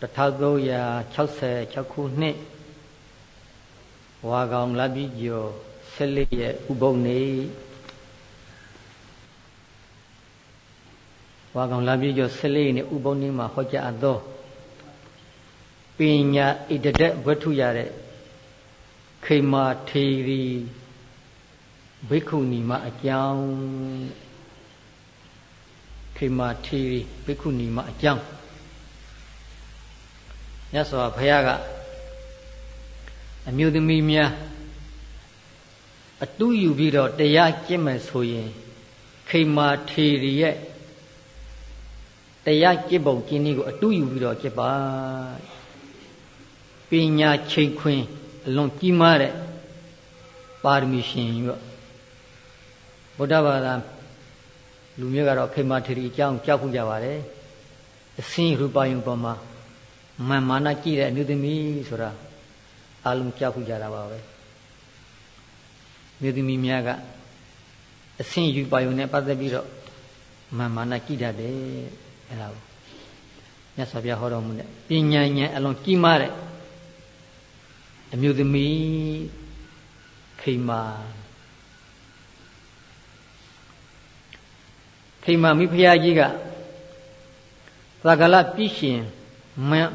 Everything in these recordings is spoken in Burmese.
1366ခုနှစ်ဝါကောင်လပြည့်ကျော်14ရက်ဥပုံနေဝါကောင်လပြည့်ကျော်14ရက်နေ့ဥပုံနေမှာဟောကြားအပ်သောပညာဣတတက်ဝတ္ထုရတဲ့ခေမာထေရီဘိက္ခုနီမအကြောင်းခေမာထေရီဘိက္ခုနီမအကြောင်း မြတ်စွာဘုရားကအမျိုးသမီးများအတူယူပြီးတော့တရားကျင့်မယ်ဆိုရင်ခိမာထေရီရဲ့တရားကျင့်ပုံကျင့်နည်းကိုအတူယူပြီးတော့ကျင့်ပါပညာချိန်ခွင်အလွန်ကြီးမားတဲ့ပါရမီရှင်ရောဗုဒ္ဓဘာသာလူမျိုးကတော့ခိမာထေရီအကြောင်းကြောက်ခုကြပါတယ်အစင်းရူပယုံပေါ်မှာ မန်မာနကြည့်တဲ့အမျိုးသမီးဆိုတာအလုံးကြောက်ခုကြတာပါပဲမျိုးသမီးများကအဆင့်ယူပါယုံနဲ့ပတ်သက်ပြီးတော့မန်မာနကြည့်တတ်တယ်အဲ့ဒါကိုမြတ်စွာဘုရားဟောတော်မူတဲ့ပညာဉာဏ်အလုံးကြီးမားတဲ့အမျိုးသမီးခိမာခိမာမိဖုရားကြီးကသကလပြည့်ရှင်မန်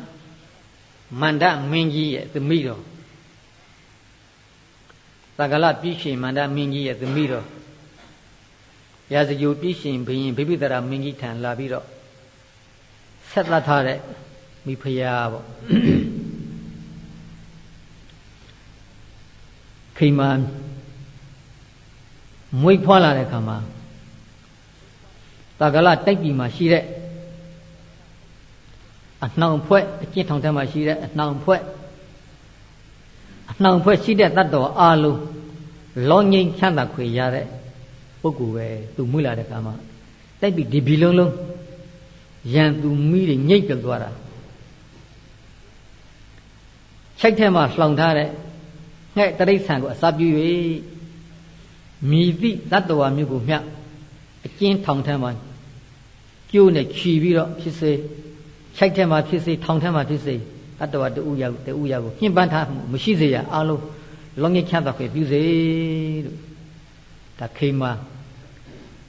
မန္တမင်းကြီးရဲ့သမီးတော်သကလပြည့်ရှင်မန္တမင်းကြီးရဲ့သမီးတော်ရာဇဂိုပြည့်ရှင်ဘုရင်ဘိပိတရာမင်းကြီးထံလာပြီးတော့ဆက်သတ်ထားတဲ့မိဖုရားပေါ့ခိမာမွေးဖွားလာတဲ့ခါမှာသကလတိုက်ပြည်မှာရှိတဲ့ အနှောင်ဖွဲ့အကျင့်ထောင်ထဲမှာရှိတဲ့အနှောင်ဖွဲ့အနှောင်ဖွဲ့ရှိတဲ့တတ်တော်အာလုံးလောငိမ့်ချမ်းသာခွေရတဲ့ပုဂ္ဂိုလ်ပဲသူမွေးလာတဲ့ခါမှာတိုက်ပြီးဒီဘီလုံးလုံးရန်သူမိတွေညိတ်ကြသွားတာချိုက်ထဲမှာလှောင်ထားတဲ့ငှဲ့တရိษံကိုအစာပြု၍မြည်သည့်တတ္တဝါမျိုးကိုမျှအကျဉ်းထောင်ထဲမှာကျိုးနဲ့ခြီပြီးတော့ဖြစ်စေ ခြိုက်ထဲမှာဖြစ်စေထောင်ထဲမှာဖြစ်စေတတ္တဝါတူရတူရကိုညှဉ်းပန်းထားမှုမရှိစေရအားလုံးလောငယ်ချမ်းသာခွေပြုစေလို့ဒါခေမာ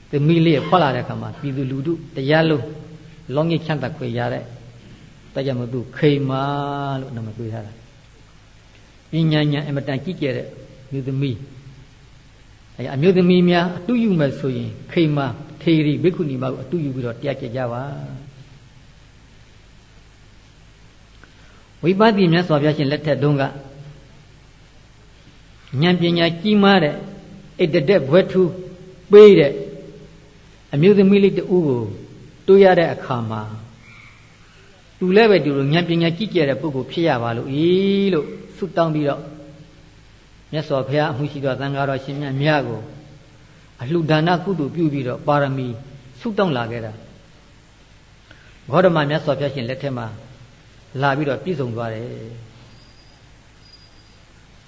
သမီးလေးဖွက်လာတဲ့အခါမှာပြည်သူလူထုတရားလုံးလောငယ်ချမ်းသာခွေရတဲ့တရားမသူခေမာလို့နာမည်ပေးထားတာပညာဉာဏ်အမတန်ကြီးကျယ်တဲ့မြို့သမီးအဲအမျိုးသမီးများအတူယူမယ်ဆိုရင်ခေမာထေရီဘိက္ခုနီမကိုအတူယူပြီးတော့တရားကျက်ကြပါ ဝိပဿနာမြတ်စွာဘုရားရှင်လက်ထက်တုန်းကဉာဏ်ပညာကြီးမားတဲ့ဣတတက်ဘွဲထူးပေးတဲ့အမျိုးသမီးလေးတူကိုတွေ့ရတဲ့အခါမှာသူလည်းပဲဒီလိုဉာဏ်ပညာကြီးကျယ်တဲ့ပုဂ္ဂိုလ်ဖြစ်ရပါလို့ဤလို့ဆုတောင်းပြီးတော့မြတ်စွာဘုရားအမှုရှိသောသံဃာတော်ရှင်မြတ်များကိုအလှဒါနကုသိုလ်ပြုပြီးတော့ပါရမီဆုတောင်းလာခဲ့တာဘောဓမမြတ်စွာဘုရားရှင်လက်ထက်မှာ လာပြီးတော့ပြည့်စုံသွားတယ်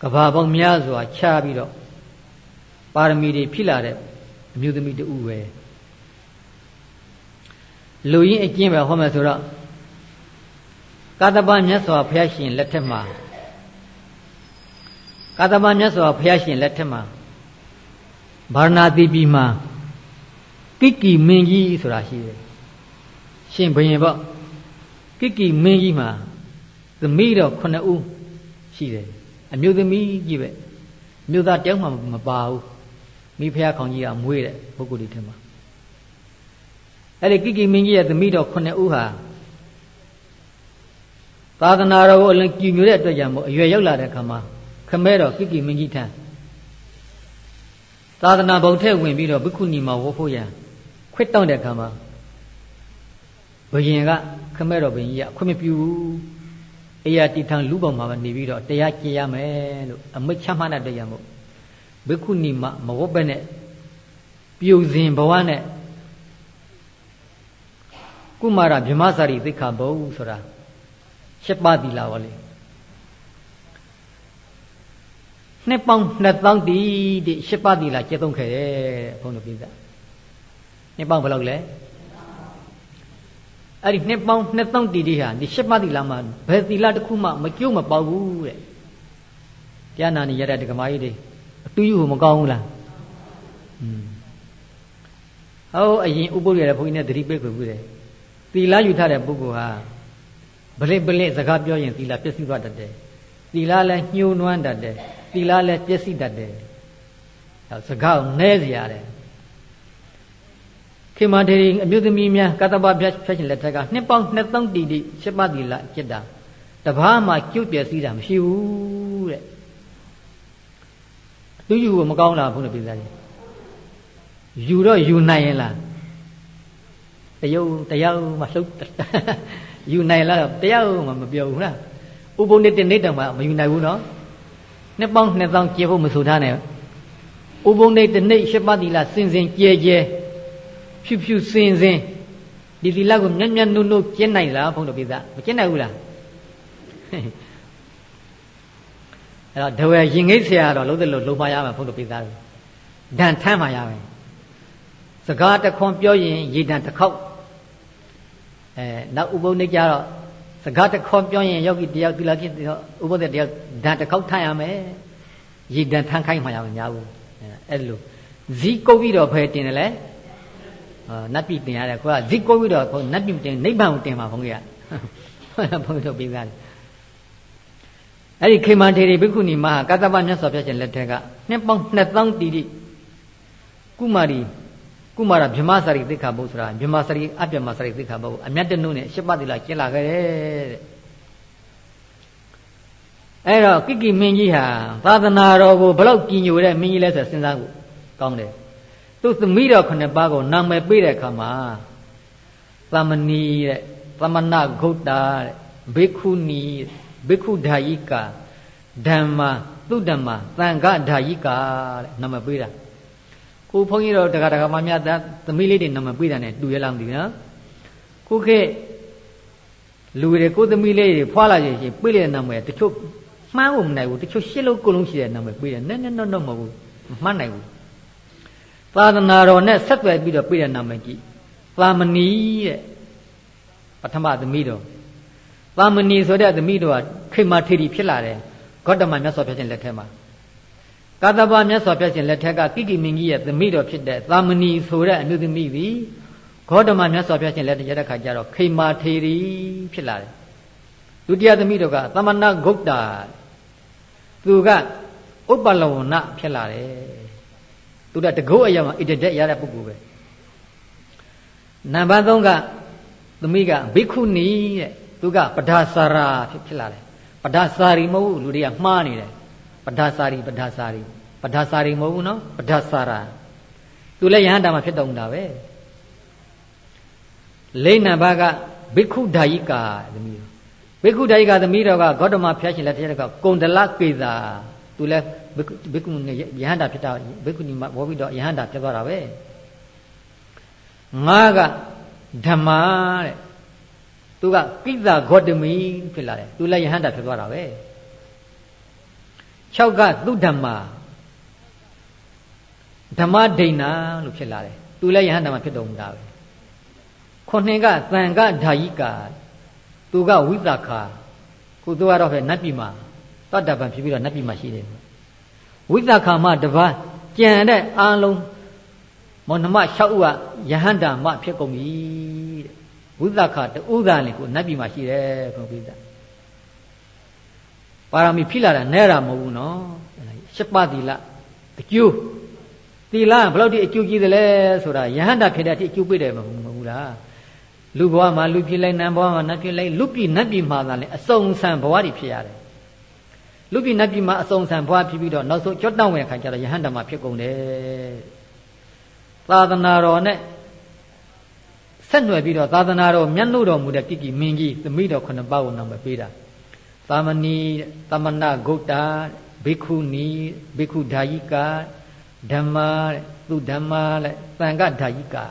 ကဘာပေါင်းများစွာခြားပြီးတော့ပါရမီတွေဖြစ်လာတဲ့အမျိုးသမီးတူပဲလူရင်းအကျင့်ပဲဟောမယ်ဆိုတော့ကာတပမြတ်စွာဘုရားရှင်လက်ထက်မှာကာတပမြတ်စွာဘုရားရှင်လက်ထက်မှာဗာရဏသီပြည်မှာကိကီမင်းကြီးဆိုတာရှိတယ်ရှင်ဘုရင်ပေါ့ ကိကီမင်းကြီးမှာသမီးတော်9ဦးရှိတယ်အမျိုးသမီးကြီးပဲမြို့သားတယောက်မှမပါဘူးမိဖုရားခေါင်ကြီးကမွေးတဲ့ပုဂ္ဂိုလ်တွေထဲမှာအဲ့ဒီကိကီမင်းကြီးရဲ့သမီးတော်9ဦးဟာသာသနာတော်ကိုအလွန်ကြည်ညိုတဲ့အတွက်ကြောင့်မို့အရွယ်ရောက်လာတဲ့အခါမှာခမဲတော်ကိကီမင်းကြီးထံသာသနာဘုံထဲဝင်ပြီးတော့ဘိက္ခုနီမှာဝတ်ဖို့ရန်ခွတ်တောင်းတဲ့အခါမှာဘုရင်က ခမဲတော်ဘုရင်ကြီးကခွင့်မပြုဘူးအေရတီထံလူပေါ်မှာနေပြီးတော့တရားကျင့်ရမယ်လို့အမိတ်ချမှတ်တဲ့တရားမို့ဘိက္ခုနီမမဝတ်ပဲနဲ့ပြုစဉ်ဘဝနဲ့ကုမာရဗြဟ္မစာရီသိက္ခာဘုံဆိုတာရှစ်ပါးသီလာပါလေနှစ်ပေါင်း2000တီးတဲ့ရှစ်ပါးသီလာကျက်သုံးခဲ့တယ်ဘုန်းတော်ပြသနှစ်ပေါင်းဘယ်လောက်လဲ အဲ့ဒီနှစ်ပေါင်းနှစ်သောင်းတီတီဟာဒီရှစ်ပါးသီလမှာဘယ်သီလတစ်ခုမှမကျုံမပေါဘူးတဲ့တရားနာနေရတဲ့ဒကမာကြီးတွေအတူယူမကောင်းဘူးလားอืมဟောအရင်ဥပုပ်ရတဲ့ဘုန်းကြီးနဲ့သတိပေးခွင့်ပြုတယ်သီလယူထားတဲ့ပုဂ္ဂိုလ်ဟာဗလိဗလိစကားပြောရင်သီလပျက်စီးသွားတတ်တယ်သီလလည်းညှိုးနွမ်းတတ်တယ်သီလလည်းပျက်စီးတတ်တယ်စကားနဲစရာတယ် ခေမထေရီအမျိုးသမီးများကတ္တပဖြတ်ဖြတ်ရှင်လက်ထက်ကနှစ်ပေါင်းနှစ်သောင်းတီတီရှစ်ပါးသီလจิตတာတပားမှကျုပ်ပြည့်စည်တာမရှိဘူးတဲ့သူယူမကောင်းလားဘုန်းတော်ပြည်သားကြီးယူတော့ယူနိုင်ရင်လားတယုံတရားမှလှုပ်ယူနိုင်လားတရားမှမပြောဘူးလားဥပုံနဲ့တနေ့တောင်မှမယူနိုင်ဘူးနော်နှစ်ပေါင်းနှစ်သောင်းကျေဖို့မဆိုထားနဲ့ဥပုံနဲ့တနေ့ရှစ်ပါးသီလစင်စင်ကြဲကြဲ ဖြူဖြူစင်စင်ဒီသီလကိုမျက်မျက်နှုတ်နှုတ်ကျင့်နိုင်လားဘုန်းတော်ပိသမကျင့်နိုင်ဘူးလားအဲ့တော့ဒဝဲရင်ငိတ်ဆရာတော့လုံးတယ်လို့လုံပါရမှာဘုန်းတော်ပိသဒဏ်ထမ်းပါရမယ်စကားတခွန်ပြောရင်ရေတံတစ်ခေါက်အဲနောက်ဥပုံနေကြတော့စကားတခွန်ပြောရင်ယောဂီတယောက်သီလကိဥပုသ္တတယောက်ဓာတ်တစ်ခေါက်ထမ်းရမယ်ရေတံထမ်းခိုင်းမှရမှာများဘူးအဲ့လိုဇီးကုတ်ပြီးတော့ဖယ်တင်တယ်လေ နတ်ပြည်တင်ရတယ်ခေါကဇိကိုပြီးတော့နတ်ပြည်တင်နိဗ္ဗာန်ကိုတင်မှာဘုန်းကြီးကဘုန်းကြီးတို့ပြီးသားတယ်အဲ့ဒီခေမထေရီဘိက္ခုနီမဟာကတ္တပမြတ်စွာဘုရားရှင်လက်ထက်ကနှစ်ပေါင်း2000တီတိကုမာရီကုမာရဗြဟ္မစာရိသိက္ခာပုဆိုတာဗြဟ္မစာရိအပြမစာရိသိက္ခာပုအမြတ်တနုနဲ့ရှစ်ပတ်တိလာကျင့်လာခဲ့တယ်တဲ့အဲ့တော့ကိကိမင်းကြီးဟာသာသနာတော်ကိုဘလောက်ကြည်ညိုတဲ့မင်းကြီးလဲဆိုစဉ်းစားဖို့ကောင်းတယ် သူ့သမီးတော်ခုနှစ်ပါးကိုနာမည်ပေးတဲ့အခါမှာသမဏီတဲ့သမဏဂုတ်တာတဲ့ဘိက္ခုနီဘိက္ခုဓာယိကာဓမ္မသုဓမ္မသံဃဓာယိကာတဲ့နာမည်ပေးတာကိုဘုန်းကြီးတော်တက္ကရာမမြတ်သမီးလေးတွေနာမည်ပေးတာ ਨੇ တူရလားမသိဘူးနော်ကိုခေလူတွေကိုသမီးလေးတွေဖွာလာရင်ပေးတဲ့နာမည်တချို့မှန်းဖို့မနိုင်ဘူးတချို့ရှစ်လုံးကိုလုံးရှိတဲ့နာမည်ပေးတယ်နဲ့နဲ့တော့မဟုတ်ဘူးမှတ်နိုင်ဘူး သာသနာတော်နဲ့ဆက်သွယ်ပြီးတော့ပြည့်တဲ့နာမည်ကြီးသာမဏီတဲ့ပထမသမီးတော်သာမဏီဆိုတဲ့သမီးတော်ကခိမထေရီဖြစ်လာတယ်ဂေါတမမြတ်စွာဘုရားရှင်လက်ထက်မှာကာသဗမြတ်စွာဘုရားရှင်လက်ထက်ကကိကိမင်းကြီးရဲ့သမီးတော်ဖြစ်တဲ့သာမဏီဆိုတဲ့အမျိုးသမီးသည်ဂေါတမမြတ်စွာဘုရားရှင်လက်ထက်ရတဲ့ခါကျတော့ခိမထေရီဖြစ်လာတယ်ဒုတိယသမီးတော်ကသမဏဂုတ်တာသူကဥပ္ပလဝဏဖြစ်လာတယ် သူကတကုတ်အရာမှာအစ်တက်ရတဲ့ပုဂ္ဂိုလ်ပဲနံပါတ်3ကသမီးကဘိက္ခုနီတဲ့သူကပဒါစာရာဖြစ်ဖြစ်လာတယ်ပဒါစာရီမဟုတ်ဘူးလူတွေကမှားနေတယ်ပဒါစာရီပဒါစာရီပဒါစာရီမဟုတ်ဘူးနော်ပဒါစာရာသူလည်းယဟန္တာမှာဖြစ်တော်မူတာပဲလိမ့်နံပါတ်ကဘိက္ခုဓာယိကာသမီးဘိက္ခုဓာယိကာသမီးတော်ကဂေါတမဖျားရှင်လက်ထက်ကကုံတလကေသာသူလည်း ဘိက္ခုနီယဟန္တာဖြစ်တာဘိက္ခုနီမှာဘောပြီးတော့ယဟန္တာဖြစ်သွားတာပဲငါကဓမ္မတဲ့သူကကိစ္စဂေါတမီဖြစ်လာတယ်သူလည်းယဟန္တာဖြစ်သွားတာပဲ6ကသူဓမ္မဓမ္မဒိဏလို့ဖြစ်လာတယ်သူလည်းယဟန္တာမှာဖြစ်တော်မူတာပဲခုနှစ်ကသံဃဓာယိကာသူကဝိသခာခုသူကတော့ပဲနတ်ပြည်မှာတတ္တပံဖြစ်ပြီးတော့နတ်ပြည်မှာရှိတယ် ဝိသခာမတပန်းကြံတဲ့အာလုံးမောနမ6ဦးကယဟန္တာမဖြစ်ကုန်ပြီတဲ့ဝိသခာတူးသားလေကိုနတ်ပြည်မှာရှိတယ်ဘုရားပြတာပါရမီဖြစ်လာတာနဲတာမဟုတ်ဘူးနော်ရှစ်ပါးသီလအကျိုးသီလဘယ်လောက်ထိအကျိုးကြီးသလဲဆိုတာယဟန္တာဖြစ်တဲ့အထိအကျိုးပေးတယ်မဟုတ်ဘူးလားလူဘဝမှာလူဖြစ်လိုက်နတ်ဘဝမှာနတ်ဖြစ်လိုက်လူပြည်နတ်ပြည်မှာသာလေအစုံဆံဘဝတွေဖြစ်ရတယ် လူပြည်နတ်ပြည်မှာအစုံဆံဘဝဖြစ်ပြီးတော့နောက်ဆုံးကြော့တောင်းဝင်ခါကျတော့ယဟန္တာမှာဖြစ်ကုန်တယ်သာသနာတော်နဲ့ဆက်နွယ်ပြီးတော့သာသနာတော်မြတ်လို့တော်မူတဲ့ကိကိမင်းကြီးသမိတော်ခုနှစ်ပါးကိုနာမည်ပေးတာသာမဏီသမဏဂုတ်တာဘိက္ခုနီဘိက္ခုဓာယိကာဓမ္မာသူဓမ္မာလဲသံဃဓာယိကာ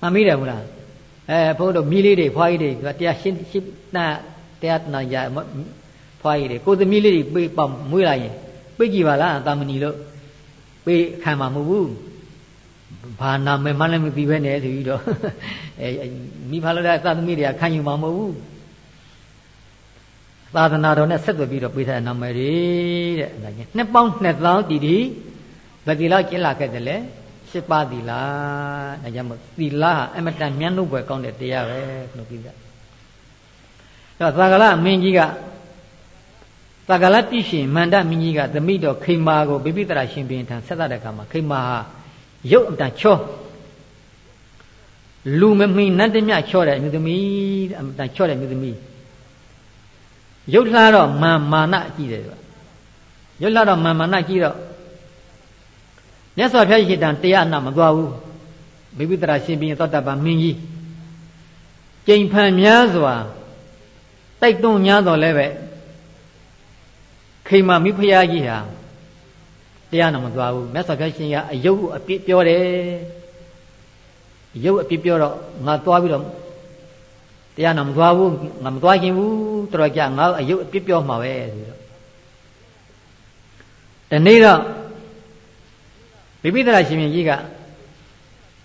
မမိတယ်ဘူးလားအဲဘုန်းတော်မိလေးတွေဖွားကြီးတွေတရားရှင်းရှင်းနာ တရားနာရဖွားကြီးတွေကိုသမီးလေးတွေပြေးပေါမွေးလာရင်ပြေးကြည့်ပါလားတာမဏီလို့ပြေးခံမှာမဟုတ်ဘူးဘာနာမည်မှလည်းမသိပဲနဲ့ဆိုပြီးတော့အဲမိဖလို့တဲ့သာသမီတွေကခံယူမှာမဟုတ်ဘူးသာသနာတော်နဲ့ဆက်သွယ်ပြီးတော့ပေးထားတဲ့နာမည်တွေတဲ့အဲဒါကြီးနှစ်ပေါင်းနှစ်သောင်းတည်တည်ဗတိလောက်ကျင်းလာခဲ့တယ်လေရှစ်ပါးသီလဒါကြောင့်မို့သီလဟာအမတန်မြတ်လို့ပဲကောင်းတဲ့တရားပဲခလို့ပြီးတာအဲ တော့သာဂလမင်းကြီးကသာဂလတိရှင်မန္တမင်းကြီးကသမိတော်ခိမာကိုဘိပိတရာရှင်ဘုရင်ထံဆက်သတဲ့အခါမှာခိမာဟာရုပ်အတန်ချောလူမမီနတ်တမြချောတဲ့အမျိုးသမီးအတန်ချောတဲ့အမျိုးသမီးရုပ်လှတော့မာမာနကြည့်တယ်ကွာရုပ်လှတော့မာမာနကြည့်တော့မြတ်စွာဘုရားရှိတံတရားနာမသွားဘူးဘိဗိတရာရှင်ဘုရင်သောတပန်မင်းကြီးကျိန်ဖန်များစွာ တိုက်တွန်းများတော်လဲပဲခိမမိဖုရားကြီးဟာတရားနာမသွားဘူးမြတ်စွာဘုရားရှင်ကအယုတ်အပြစ်ပြောတယ်ရုပ်အပြစ်ပြောတော့ငါသွားပြီးတော့တရားနာမသွားဘူးငါမသွားခြင်းဘူးတော်ကြငါအယုတ်အပြစ်ပြောမှာပဲဆိုတော့ဒီနေ့တော့ဘိပိသရာရှင်မြတ်ကြီးက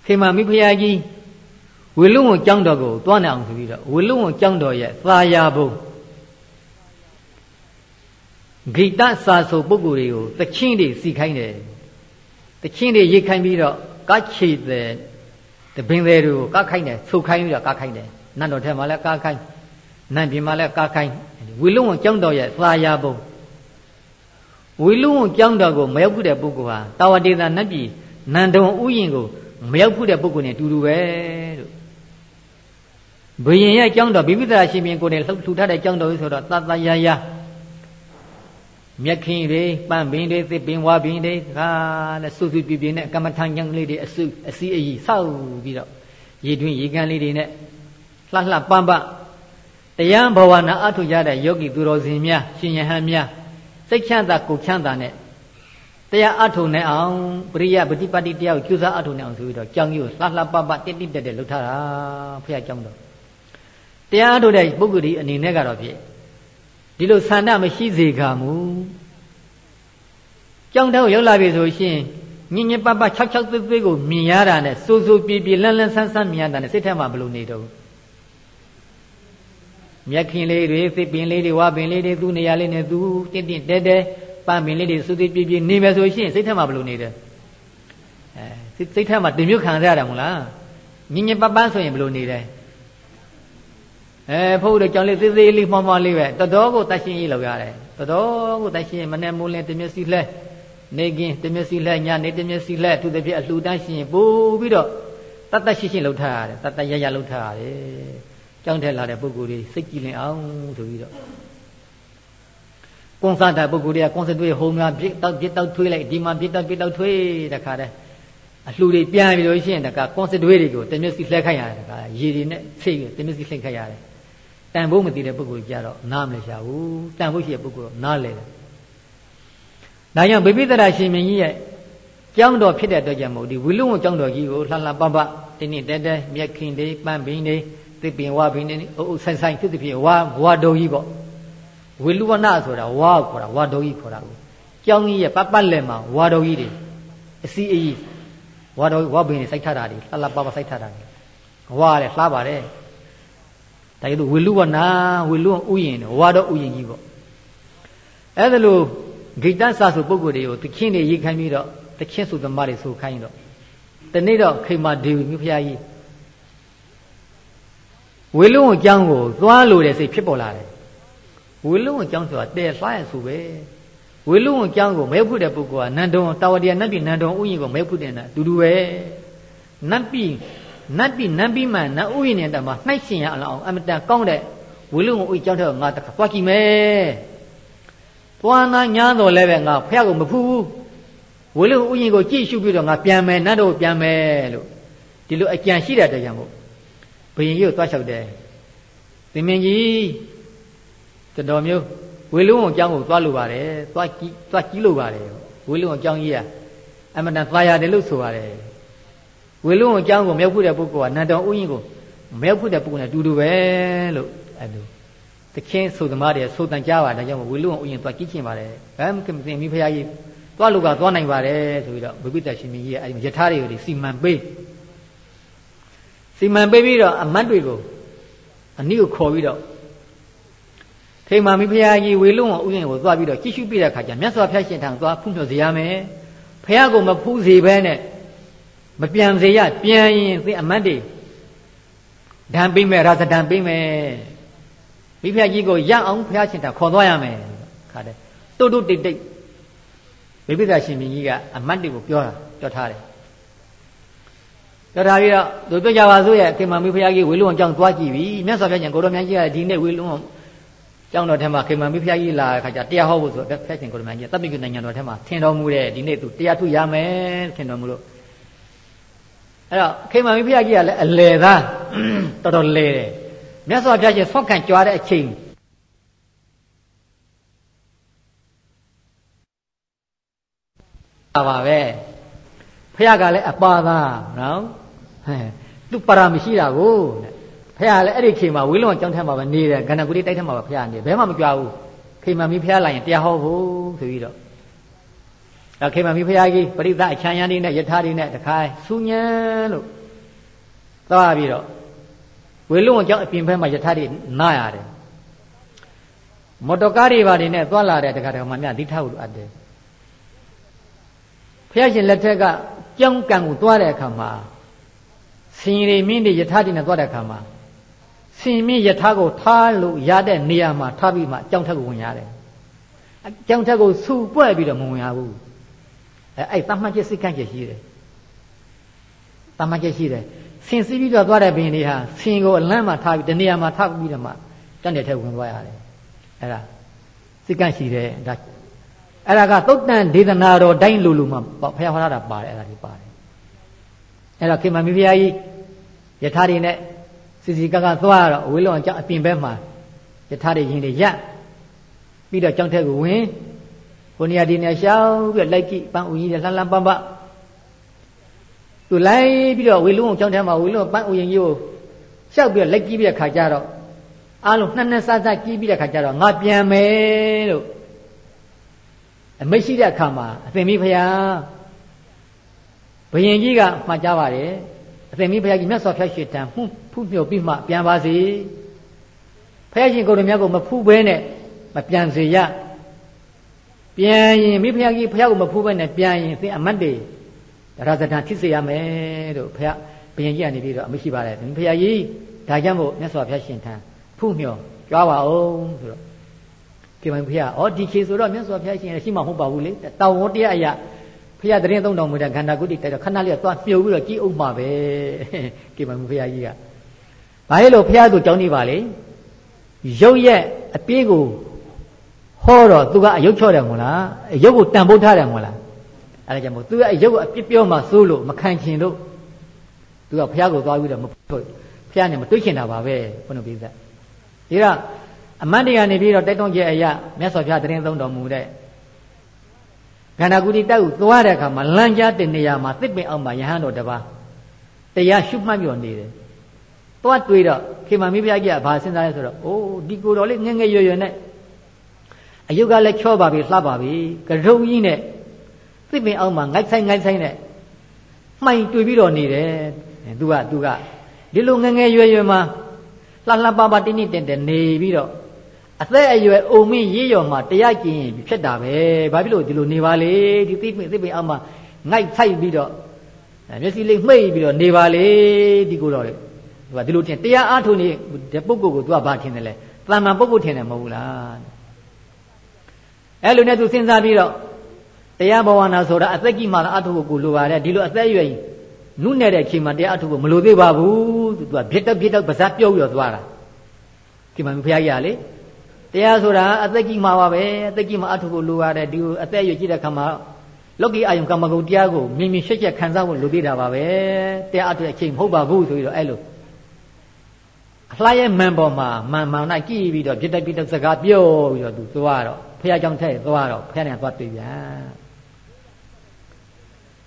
ခေမာမိဖုရားကြီး ဝေလုံဝကျောင်းတော်ကိုတွားနေအောင်ဆိုပြီးတော့ဝေလုံဝကျောင်းတော်ရဲ့သာယာဘုံဂိတစာဆိုပုဂ္ဂိုလ်တွေကိုသချင်းတွေစီခိုင်းတယ်သချင်းတွေရိတ်ခိုင်းပြီးတော့ကချေတဲ့တပင်သေးတွေကိုကခိုင်းတယ်ဆုတ်ခိုင်းပြီးတော့ကခိုင်းတယ်နတ်တော်ထဲမှာလည်းကခိုင်းနတ်ပြည်မှာလည်းကခိုင်းဝေလုံဝကျောင်းတော်ရဲ့သာယာဘုံဝီလူဝန်ကြောင်းတော်ကိုမရောက်ဘူးတဲ့ပုဂ္ဂိုလ်ဟာတာဝတိသာနတ်ပြည်နန္ဒုံဥယျင်ကိုမရောက်ဘူးတဲ့ပုဂ္ဂိုလ်နဲ့တူတူပဲလို့ ဘုရင်ရဲ့ကြောင်းတော်ဘိဗိဒရာရှင်ဘုရင်ကိုယ်နဲ့လှုပ်ထူထားတဲ့ကြောင်းတော်ဆိုတော့တတရရမြက်ခင်တွေပန့်ပင်တွေသစ်ပင်ဝါပင်တွေခါလဲစွစွပြပြနဲ့ကမ္မထံညံလေးတွေအစုအစည်းအကြီးဆောက်ပြီးတော့ရေတွင်းရေကန်လေးတွေနဲ့လှလှပန်းပတရားဘဝနာအထုရတဲ့ယောဂီသူတော်စင်များရှင်ယဟန်များစိတ်ချမ်းသာကိုချမ်းသာနဲ့တရားအထုံနဲ့အောင်ပရိယပฏิပတ်တိတရားကိုကျူးစားအထုံနဲ့အောင်ဆိုပြီးတော့ကြောင်းကြီးကိုလှလှပပတိတိတက်တက်လှုပ်ထားတာဖះကြောင်းတော့ တရားအထုတဲ့ပုဂ္ဂိုလ်ဒီအနေနဲ့ကတော့ဖြစ်ဒီလိုဆန္ဒမရှိစေခါမူကြောင်းတော့ရောက်လာပြီဆိုရှင်ညင်ညင်ပပ၆၆သေးသေးကိုမြင်ရတာနဲ့စိုးစိုးပြေပြေလန်းလန်းဆန်းဆန်းမြင်ရတာနဲ့စိတ်ထဲမှာဘလို့နေတော့မြက်ခင်လေးတွေသစ်ပင်လေးတွေဝါပင်လေးတွေသူ့နေရာလေးနဲ့သူတင့်တင့်တဲတဲပန်းပင်လေးတွေစူးစူးပြည့်ပြည့်နေမယ်ဆိုရှင်စိတ်ထဲမှာဘယ်လိုနေတယ်အဲစိတ်ထဲမှာတင်မြုပ်ခံရတာမဟုတ်လားညင်ညင်ပပန်းဆိုရင်ဘယ်လိုနေတယ် အဲဖုတ်တော့ကြောင်လေးသေးသေးလေးမှောမှောလေးပဲတတော်ကိုတတ်ရှင်းရေးလောက်ရတယ်တတော်ကိုတတ်ရှင်းမနဲ့မိုးလင်းတမျက်စီလှဲနေကင်းတမျက်စီလှဲညနေတမျက်စီလှဲသူတစ်ပြည့်အလှူတန်းရှင်းပို့ပြီးတော့တတ်တတ်ရှင်းရှင်းလောက်ထားရတယ်တတ်တတ်ရရလောက်ထားရတယ်ကြောင်းထက်လာတဲ့ပုဂ္ဂိုလ်တွေစိတ်ကြည်လင်အောင်ဆိုပြီးတော့ကွန်ဆာတာပုဂ္ဂိုလ်တွေကကွန်ဆာတွေဟိုမှာပြစ်တောက်ပြစ်တောက်ထွေးလိုက်ဒီမှာပြစ်တောက်ပြစ်တောက်ထွေးတခါတည်းအလှူတွေပြန်ပြီးလို့ရှိရင်တခါကွန်ဆာတွေတွေကိုတမျက်စိလှည့်ခိုင်းရတယ်တခါရေတွေနဲ့ဖိတ်တမျက်စိလှည့်ခိုင်းရတယ် တန်ဖို့မသိတဲ့ပုဂ္ဂိုလ်ကြတော့နားမလဲရှာဘူးတန်ဖို့ရှိတဲ့ပုဂ္ဂိုလ်တော့နားလဲတယ်ဒါကြောင့်ဗိပိသရာရှင်မင်းကြီးရဲ့ကျောင်းတော်ဖြစ်တဲ့အတွက်ကြောင့်မို့ဒီဝီလုံကျောင်းတော်ကြီးကိုလှလှပပတင်းတင်းတဲတဲမြက်ခင်တွေပန်းပင်တွေသစ်ပင်ဝါပင်နေအုပ်ဆိုင်ဆိုင်ဖြစ်ဖြစ်ဝါဝါတော်ကြီးပေါ့ဝေလူဝနဆိုတာဝါခေါ်တာဝါတော်ကြီးခေါ်တာကိုကြောင်းကြီးရဲ့ပတ်ပတ်လက်မှာဝါတော်ကြီးတွေအစီအီးဝါတော်ဝါပင်တွေစိုက်ထတာတွေလှလှပပစိုက်ထတာတွေဝါလေလှပါတယ် ဒါကြို့ဝေလူဝနာဝေလူဥယျင်ဝါတော်ဥယျင်ကြီးပေါ့အဲ့ဒါလို့ဂိတ္တဆာဆိုပုဂ္ဂိုလ်တွေကိုသခင်တွေရေးခိုင်းပြီးတော့သခင်ဆိုသမားတွေဆိုခိုင်းတော့တနေ့တော့ခိမာဒေဝီမြို့ဖျားကြီးဝေလုံးအကြောင်းကိုသွားလို့တဲ့စိတ်ဖြစ်ပေါ်လာတယ်ဝေလုံးအကြောင်းဆိုတာတဲ့လှရဆိုပဲဝေလုံးအကြောင်းကိုမဲဖုတဲ့ပုဂ္ဂိုလ်ကနန္ဒုံတာဝတိယနတ်ပြည်နန္ဒုံဥယျာဉ်ကိုမဲဖုတဲ့နာတူတူပဲနတ်ပြည် နတ်ပြည်နတ်ပြည်မှနတ်ဥယျာဉ်နဲ့တမှာနှိုက်ရှင်ရအောင်အမတန်ကောင်းတဲ့ဝေလုံးကိုဥယျာဉ်ကြောင်းထဲကိုငါတခါသွားကြည့်မယ်သွားနာညာတော်လည်းပဲငါဖះကိုမဖူးဘူးဝေလုံးဥယျာဉ်ကိုကြည့်ရှုပြီးတော့ငါပြန်မယ်နတ်တော်ပြန်မယ်လို့ဒီလိုအကြံရှိတဲ့တရားမို့ဘယင်ကြီးကိုသွားလျှောက်တယ်သင်မင်းကြီးတတော်မျိုးဝေလုံးအောင်အကြောင်းကိုသွားလို့ပါတယ်သွားကြည့်သွားကြည့်လို့ပါတယ်ဝေလုံးအောင်အကြောင်းကြီးကအမတန်သာရတယ်လို့ဆိုပါတယ် ဝေလုံးအောင်အကြောင်းကိုမြောက်ဖို့တဲ့ပုဂ္ဂိုလ်ကနန္တော်ဥယျင်ကိုမြောက်ဖို့တဲ့ပုဂ္ဂိုလ်နဲ့တူတူပဲလို့အဲ့လိုတခင်ဆိုသမားတွေဆိုတန်ကြပါဒါကြောင့်ဝေလုံးအောင်ဥယျင်သွားကြည့်ချင်ပါတယ်ဘယ်မှမသိမိဖုရားကြီးသွားလို့ကသွားနိုင်ပါတယ်ဆိုပြီးတော့ဘုပိတရှင်မင်းကြီးကအဲဒီယထာတွေကိုစီမံပေးစီမံပေးပြီးတော့အမတ်တွေကိုအနည်းကိုခေါ်ပြီးတော့ထိမာမိဖုရားကြီးဝေလုံးအောင်ဥယျာဉ်ကိုသွားပြီးတော့ကြည့်ရှုပြတဲ့အခါကျမြတ်စွာဘုရားရှင်ထံသွားဖူးမြော်စေရမယ်ဖုရားကိုမဖူးစေဘဲနဲ့ မပြန်စေရပြန်ရင်သိအမတ်တွေဒံပေးမယ်ရာဇဒံပေးမယ်မိဖုရားကြီးကိုရအောင်ဘုရားရှင်ထံခေါ်သွားရမယ်ခါတဲ့တုတ်တုတ်တိတ်တိတ်မိပိဿရှင်မြင်းကြီးကအမတ်တွေကိုပြောတာပြောထားတယ်ပြောထားပြီးတော့သူပြောကြပါစို့ရဲ့ခေမမိဖုရားကြီးဝေလုံးအောင်ကြောင်းသွားကြည့်ပြီမြတ်စွာဘုရားရှင်ကိုတော်မြတ်ကြီးကဒီနေ့ဝေလုံးအောင်ကျောင်းတော်ထဲမှာခေမန်မိဖုရားကြီးလာတဲ့ခါကျတရားဟောဖို့ဆိုတော့ဖက်ရှင်ကိုရမန်ကြီးတပ်ပိကုနိုင်ငံတော်ထဲမှာထင်တော်မူတဲ့ဒီနေ့သူတရားထုရမယ်ထင်တော်မူလို့ အဲ့တော့ခေမန်မိဖုရားကြီးကလည်းအလေသားတော်တော်လေတယ်မြတ်စွာဘုရားရှင်ဆောက်ခံကြွားတဲ့အချိန်ပါပဲဖះကလည်းအပါသားနော်ဟဲ့သူပါရမရှိတာကိုတဲ့ဖះလည်းအဲ့ဒီချိန်မှာဝေလုံးကြောင်းထမ်းမှာပဲနေတယ်ကန္နကုတိတိုက်ထမ်းမှာပဲဖះနေဘဲမှမကြွားဘူးခေမမီဖះလာရင်တရားဟောဖို့ဆိုပြီးတော့ အဲခေမမီဖះကြီးပရိသအချမ်းရန်လေးနဲ့ယထာလေးနဲ့တခါဆူညံလို့သွားပြီးတော့ဝေလုံးကြောင်းအပြင်ဘက်မှာယထာလေးနားရတယ်မော်တော်ကားတွေပါနေနဲ့သွားလာတဲ့တခါတခါမှမြသီထားလို့အပ်တယ်ဖះရှင်လက်ထက်ကကြောင်းကံကိုသွားတဲ့အခါမှာဆင်ရီမင်းတွေယထာတိနဲ့သွားတဲ့အခါမှာဆင်မင်းယထာကိုထားလို့ရတဲ့နေရာမှာထားပြီးမှကြောင်းထက်ကိုဝင်ရတယ်အကြောင်းထက်ကိုဆူပွက်ပြီးတော့မဝင်ရဘူး အဲအဲ့တမန်ကျစိတ်ကန့်ကျရှိတယ်တမန်ကျရှိတယ်ဆင်စီးပြီးတော့သွားတဲ့ဘင်းတွေဟာဆင်ကိုအလန့်မှာထားပြီးတနေရာမှာထားပြီးတော့မှတန်တဲ့ထက်ဝင်သွားရတယ်အဲ့ဒါစိတ်ကန့်ရှိတယ်ဒါအဲ့ဒါကသုတ်တန်ဒေသနာတော်တိုင်းလူလူမှာဘုရားဟောတာပါတယ်အဲ့ဒါဒီပါတယ်အဲ့တော့ခေမမီဖုရားကြီးယထာတွေနဲ့စီစီကကသွားတော့အဝေးလုံးအကြောင်းအပြင်ဘက်မှာယထာတွေရင်တွေရက်ပြီးတော့ကြောင်းထက်ကိုဝင် ကိုနေရာဒီနေရာရှောင်းပြီးလိုက်ကြည့်ပန်းဦးကြီးတွေလှလှပန်းပသူလိုက်ပြီးတော့ဝေလုံးအောင်ကြောင်းထဲမှာဝေလုံးပန်းဦးရင်ကြီးကိုရှောက်ပြီးတော့လိုက်ကြည့်ပြီးတဲ့ခါကျတော့အားလုံးနှစ်နှစ်ဆဆကြည့်ပြီးတဲ့ခါကျတော့ငါပြန်မယ်လို့အမိတ်ရှိတဲ့အခါမှာအသင်မိဖုရားဘယင်ကြီးကမှားကြပါတယ်အသင်မိဖုရားကြီးမြတ်စွာဘုရားရှိတံမှုဖူးမြော်ပြီးမှပြန်ပါစေဖုရားရှင်ကိုယ်တော်မြတ်ကိုမဖူးဘဲနဲ့မပြန်စေရ ပြန်ရင်မိဖုရားကြီးဖုရားကိုမဖူးဘဲနဲ့ပြန်ရင်သင်အမတ်တွေရာဇဒံဖြစ်စေရမယ်လို့ဖုရားဘယင်ကြီးကနေပြီးတော့အမရှိပါတယ်ဖုရားကြီးဒါကြောင့်မို့မြတ်စွာဘုရားရှင်ထံဖူးမြော်ကြွားပါအောင်ဆိုတော့ကေမိုင်ဖုရားဩဒီခေဆိုတော့မြတ်စွာဘုရားရှင်ရှိမှမဟုတ်ပါဘူးလေတောင်ဝတရားအရာဖះတရင်သုံးတော်မူတဲ့ခန္ဓာကုတိတိုက်တော့ခဏလေးသွားမြုပ်ပြီးတော့ကြည်အောင်မှာပဲကေမမဖះကြီးကဘာလို့ဖះသူတောင်းနေပါလေရုပ်ရဲ့အပြေးကို ဟောတော့သူကအယုတ်ချော့တယ်မို့လားအယုတ်ကိုတန်ဖိုးထားတယ်မို့လားအဲဒါကြောင့်မို့သူကအယုတ်ကိုအပြစ်ပြောမှစိုးလို့မခံချင်လို့သူကဖះကိုသွားပြီးတော့မထုတ်ဖះနဲ့မတွေ့ချင်တာပါပဲဘုန်းတော်ပြည်သက်ဒီတော့အမတ်တရားနေပြီးတော့တိုက်တွန်းချက်အရာမြတ်စွာဘုရားတရင်သုံးတော်မူတဲ့ခန္ဓာကိုယ်တက်ကိုသွားတဲ့အခါမှာလမ်းကြားတဲ့နေရာမှာသစ်ပင်အောက်မှာယဟန်တော်တပါးတရားရှုမှတ်ပြောနေတယ်။သွားတွေ့တော့ခေမမီးဖျားကြီးကဘာစဉ်းစားလဲဆိုတော့အိုးဒီကိုတော်လေးငငယ်ရွယ်ရွယ်နဲ့ အယုတ်ကလည်းချောပါပြီလှပါပြီကရုံကြီးနဲ့သစ်ပင်အောက်မှာငိုက်ဆိုင်ငိုက်ဆိုင်နဲ့မှိုင်တွေ့ပြီးတော့နေတယ်။သူကသူကဒီလိုငငယ်ရွယ်ရွယ်မှာလှလှပပတင်းတင်းတင်းနေပြီးတော့အသက်အရွယ်အုံမင်းရေးရော်မှာတရားကျင်ဖြစ်တာပဲဘာဖြစ်လို့ဒီလိုနေပါလေဒီသိပင်သိပင်အောက်မှာငိုက်ဖိုက်ပြီးတော့မျက်စိလေးမှိတ်ပြီးတော့နေပါလေဒီကိုတော့လေသူကဒီလိုထင်တရားအားထုတ်နေတဲ့ပုဂ္ဂိုလ်ကိုသူကဘာထင်တယ်လဲတဏ္ဍာပုဂ္ဂိုလ်ထင်တယ်မဟုတ်ဘူးလား အဲ့လိုနဲ့သူစဉ်းစားပြီးတော့တရားဘဝနာဆိုတာအသက်ကြီးမှလာအထုဖို့ကိုလိုပါတယ်ဒီလိုအသက်အရွယ်နုနယ်တဲ့အချိန်မှာတရားအထုဖို့မလိုသေးပါဘူးသူကပြစ်တော့ပြစ်တော့ပါဇက်ပြုတ်ရောသွားတာဒီမှာဘုရားကြီးကလေတရားဆိုတာအသက်ကြီးမှာပါပဲအသက်ကြီးမှာအထုဖို့လိုရတယ်ဒီအသက်ရွယ်ကြည့်တဲ့ခါမှာလောကီအာယုံကမ္မဂုဏ်တရားကိုမြင်မြင်ရှက်ရှက်ခံစားဖို့လိုသေးတာပါပဲတရားအထုအချိန်မဟုတ်ပါဘူးဆိုပြီးတော့အဲ့လိုအလှရဲ့မန်ပေါ်မှာမန်မောင်၌ကြည့်ပြီးတော့ပြစ်တက်ပြစ်တက်စကားပြောပြီးတော့သူသွားတော့ ဖះเจ้าထဲသွားတော့ဖះနဲ့သွားတွေ့ပြန်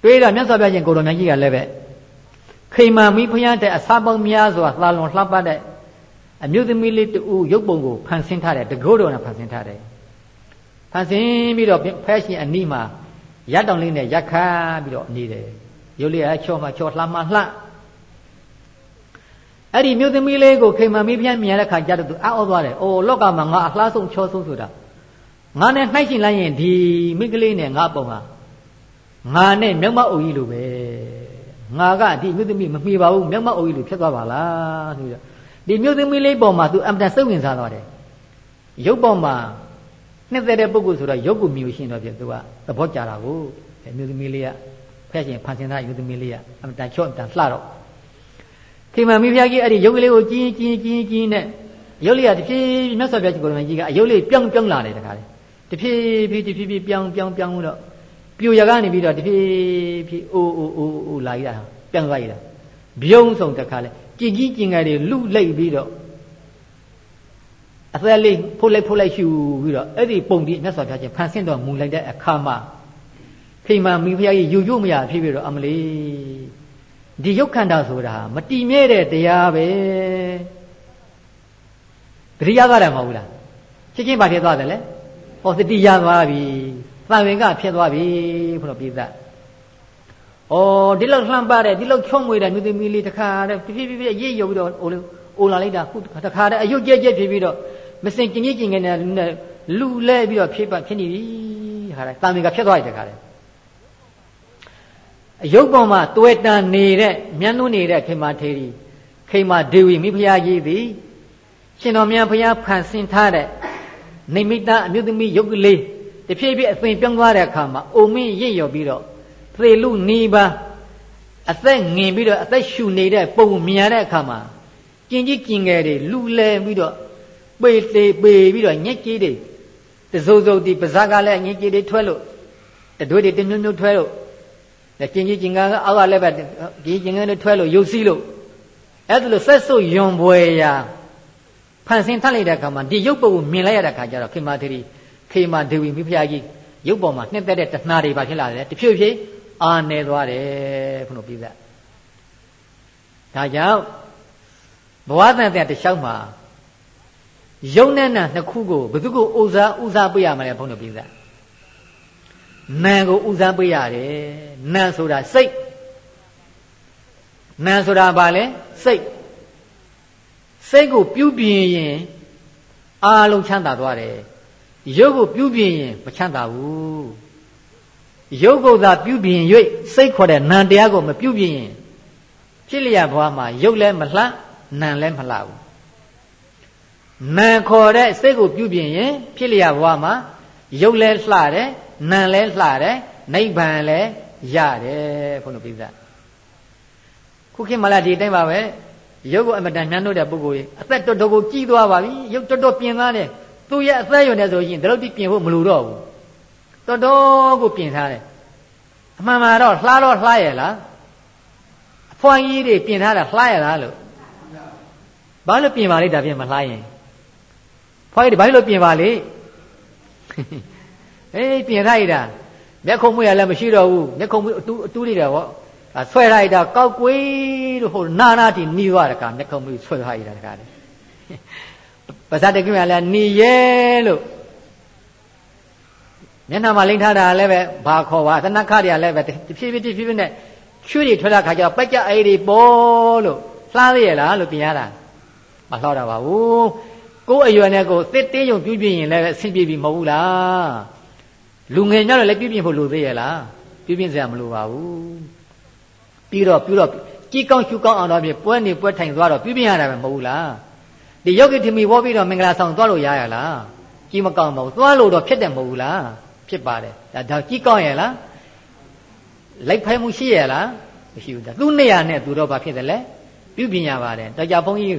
တွေ့တော့မြတ်စွာဘုရားရှင်ကိုတော်မြတ်ကြီးကလည်းပဲခိမာမိဖះတဲ့အစာပေါင်းများစွာလှလွန်လှပတဲ့အမျိုးသမီးလေးတူရုပ်ပုံကိုဖန်ဆင်းထားတယ်တကုတ်တော်နဲ့ဖန်ဆင်းထားတယ်ဖန်ဆင်းပြီးတော့ဖဲရှင်အနီးမှာ ရက်တောင်လေးနဲ့ရက်ခါပြီးတော့နေတယ်ရုပ်လေးကချောမှချောလှမှလှအဲ့ဒီမြို့သမီးလေးကိုခိမ်မမီးပြန်မြင်တဲ့ခါကျတော့သူအောက်သွားတယ်။အိုးလောကမှာငါအလှဆုံးချောဆုံးဆိုတာ ငါနဲ့နှိုက်ရှင်လိုက်ရင်ဒီမိကလေးနဲ့ငါပုံဟာငါနဲ့မြောက်မအုပ်ကြီးလိုပဲငါကဒီမြို့သမီးမမှီပါဘူးမြောက်မအုပ်ကြီးလိုဖြစ်သွားပါလားဆိုတော့ဒီမြို့သမီးလေးပေါ်မှာသူအမတန်စိတ်ဝင်စားသွားတယ်။ရုပ်ပေါ်မှာနှစ်သက်တဲ့ပုဂ္ဂိုလ်ဆိုတော့ရုပ်ကိုမြူရှင်တော့ပြသူကသဘောကျတာကိုမြို့သမီးလေးကဖက်ရှင်ဖန်ဆင်းသားမြို့သမီးလေးကအမတန်ချော့အမတန်လှတော့ခေမမီဖျားကြီးအဲ့ဒီရုပ်ကလေးကိုကြီးကြီးကြီးကြီးနဲ့ရုပ်လေးကတဖြည်းဖြည်းမြတ်စွာဘုရားကြီးကိုယ်တော်ကြီးကအရုပ်လေးပြောင်းပြောင်းလာတယ်တခါလေ တဖြည်းဖြည်းတဖြည်းဖြည်းပြောင်းပြောင်းပြောင်းတော့ပြိုရကနေပြီးတော့တဖြည်းဖြည်းအိုးအိုးအိုးအိုးလာရတာပြောင်းသွားရတာပြုံးဆုံးတခါလေကြည်ကြီးကျင်ငယ်တွေလူလိုက်ပြီးတော့အသက်လေးဖုတ်လိုက်ဖုတ်လိုက်ရှူပြီးတော့အဲ့ဒီပုံဒီမြတ်စွာဘုရားရှင်ဖန်ဆင်းတော်မူလိုက်တဲ့အခါမှာခိမမိဖုရားကြီးယူယူမရဖြစ်ပြီးတော့အမလေးဒီရုပ်ခန္ဓာဆိုတာမတည်မြဲတဲ့တရားပဲတတိယသွားတယ်မဟုတ်ဘူးလားချက်ချင်းဘာဖြစ်သွားတယ်လဲ ဟောတတိယသွားပြီသံဝင်ကဖြစ်သွားပြီဘုရားပြည်သားဩဒီလောက်လှမ်းပါတဲ့ဒီလောက်ချုံမွေတဲ့မြို့သမီးလေးတခါတည်းဖြည်းဖြည်းဖြည်းရေးရုပ်ပြီးတော့အိုးအိုးလာလိုက်တာခုတခါတည်းအယုတ်ကြဲကြဲဖြစ်ပြီးတော့မစင်ကျင်ကြီးကျင်ငယ်နဲ့လူလဲပြီးတော့ဖြစ်ပါဖြစ်နေပြီဟာတံဝင်ကဖြစ်သွားပြီတခါတည်းအယုတ်ပေါ်မှာတွဲတန်နေတဲ့မြန်းနုနေတဲ့ခေမာထေရီခေမာဒေဝီမိဖုရားကြီးသည်ရှင်တော်မြတ်ဖုရားဖန်ဆင်းထားတဲ့ နိမိတအမျိုးသမီးယုတ်ကလေးတဖြည်းဖြည်းအသိပြောင်းသွားတဲ့အခါမှာအိုမင်းရင့်ရော်ပြီးတော့သေလူနီးပါအသက်ငင်ပြီးတော့အသက်ရှူနေတဲ့ပုံမြင်ရတဲ့အခါမှာကျင်ကြီးကျင်ငယ်တွေလူလဲပြီးတော့ပေတေပေပြီးတော့ညက်ကြီးတွေတစိုးစိုးဒီပါဇက်ကလည်းညက်ကြီးတွေထွက်လို့တတွေးတွေတမျိုးမျိုးထွက်လို့ကျင်ကြီးကျင်ငါကအောက်ကလည်းပဲဒီကျင်ငါတွေထွက်လို့ရုပ်စည်းလို့အဲ့ဒါလို့ဆက်စုပ်ယွန်ပွဲရာ ဖန်ဆင်းထလိုက်တဲ့အခါမှာဒီရုပ်ပုံကိုမြင်လိုက်ရတဲ့အခါကျတော့ခေမာသတိခေမာဒေဝီမိဖုရားကြီးရုပ်ပေါ်မှာနှစ်သက်တဲ့တဏှာတွေပါဖြစ်လာတယ်တဖြည်းဖြည်းအာနေသွားတယ်ခုနပြည့်သက်ဒါကြောင့်ဘဝတန်တဲ့တလျှောက်မှာယုံနဲ့နာနှစ်ခုကိုဘယ်သူကိုဥစားဥစားပေးရမလဲဘုန်းတော်ပြည့်သက်နာကိုဥစားပေးရတယ်နာဆိုတာစိတ်နာဆိုတာဘာလဲစိတ် စိတ်ကိုပြုပြင်ရင်အာလုံးချမ်းသာသွားတယ်ရုပ်ကိုပြုပြင်ရင်မချမ်းသာဘူးရုပ်ကိုသာပြုပြင်၍စိတ်ခေါ်တဲ့နာတရားကိုမပြုပြင်ရင်ဖြစ်လျက်ဘဝမှာရုပ်လည်းမလှနာလည်းမလှဘူးနာခေါ်တဲ့စိတ်ကိုပြုပြင်ရင်ဖြစ်လျက်ဘဝမှာရုပ်လည်းလှတယ်နာလည်းလှတယ်နိဗ္ဗာန်လည်းရတယ်ဘုန်းတော်ပြသခုခေတ်မှာလည်းဒီတိုင်းပါပဲ ရုပ်ကိုအမတန်မြတ်လို့တဲ့ပုဂ္ဂိုလ်ကြီးအသက်တော်တော်ကိုကြီးသွားပါပြီရုပ်တော်တော်ပြင်သွားတယ်သူရဲ့အသက်ရုံနဲ့ဆိုရင်ဒီလောက်တိပြင်ဖို့မလိုတော့ဘူးတော်တော်ကိုပြင်ထားတယ်အမှန်မှန်တော့လှတော့လှရဲ့လားအဖွားကြီးတွေပြင်ထားတာလှရဲ့လားလို့ဘာလို့ပြင်ပါလိမ့်ဒါပြင်မလှရင်ဖွားကြီးတွေဘာလို့ပြင်ပါလိမ့်အေးပြင်ထားရတာမျက်ခုံးမွေးရလည်းမရှိတော့ဘူးမျက်ခုံးမွေးအတူအတူလေးတယ်ဗော ဆွဲထားရတာကောက်ကွေးလို့ဟိုနာနာတီနှီးသွားတကမျက်ခုံးမွေးဆွဲထားရတာတကလေပါဇာတကိမြလည်းနှီးရဲလို့မျက်နှာမှာလိမ့်ထားတာလည်းပဲဘာခေါ်ပါသနခတွေကလည်းပဲတဖြည်းဖြည်းတဖြည်းဖြည်းနဲ့ချွေးတွေထွက်လာခါကျတော့ပက်ကြအေးတွေပေါ်လို့လှမ်းရရလားလို့ပြင်ရတာမလှတော့ပါဘူးကိုယ်အရွယ်နဲ့ကိုယ်သစ်တင်းယုံပြုပြင်ရင်လည်းအဆင်ပြေပြီမဟုတ်ဘူးလားလူငယ်ညတော့လည်းပြုပြင်ဖို့လိုသေးရဲ့လားပြုပြင်စရာမလိုပါဘူး ပြီးတော့ပြီးတော့ကြီးကောင်းရှုကောင်းအောင်တော့ပြပွဲနေပွဲထိုင်သွားတော့ပြုပြင်ရတာပဲမဟုတ်ဘူးလားဒီယောဂီထမီဝေါ်ပြီးတော့မင်္ဂလာဆောင်သွားလို့ရရလားကြီးမကောင်းပါဘူးသွားလို့တော့ဖြစ်တယ်မဟုတ်ဘူးလားဖြစ်ပါတယ်ဒါဒါကြီးကောင်းရဲ့လားလိုက်ဖိုင်မှုရှိရဲ့လားမရှိဘူးဒါသူ့နေရာနဲ့သူတော့ဘာဖြစ်တယ်လဲပြုပြင်ရပါတယ်တော်ကြဘုန်းကြီး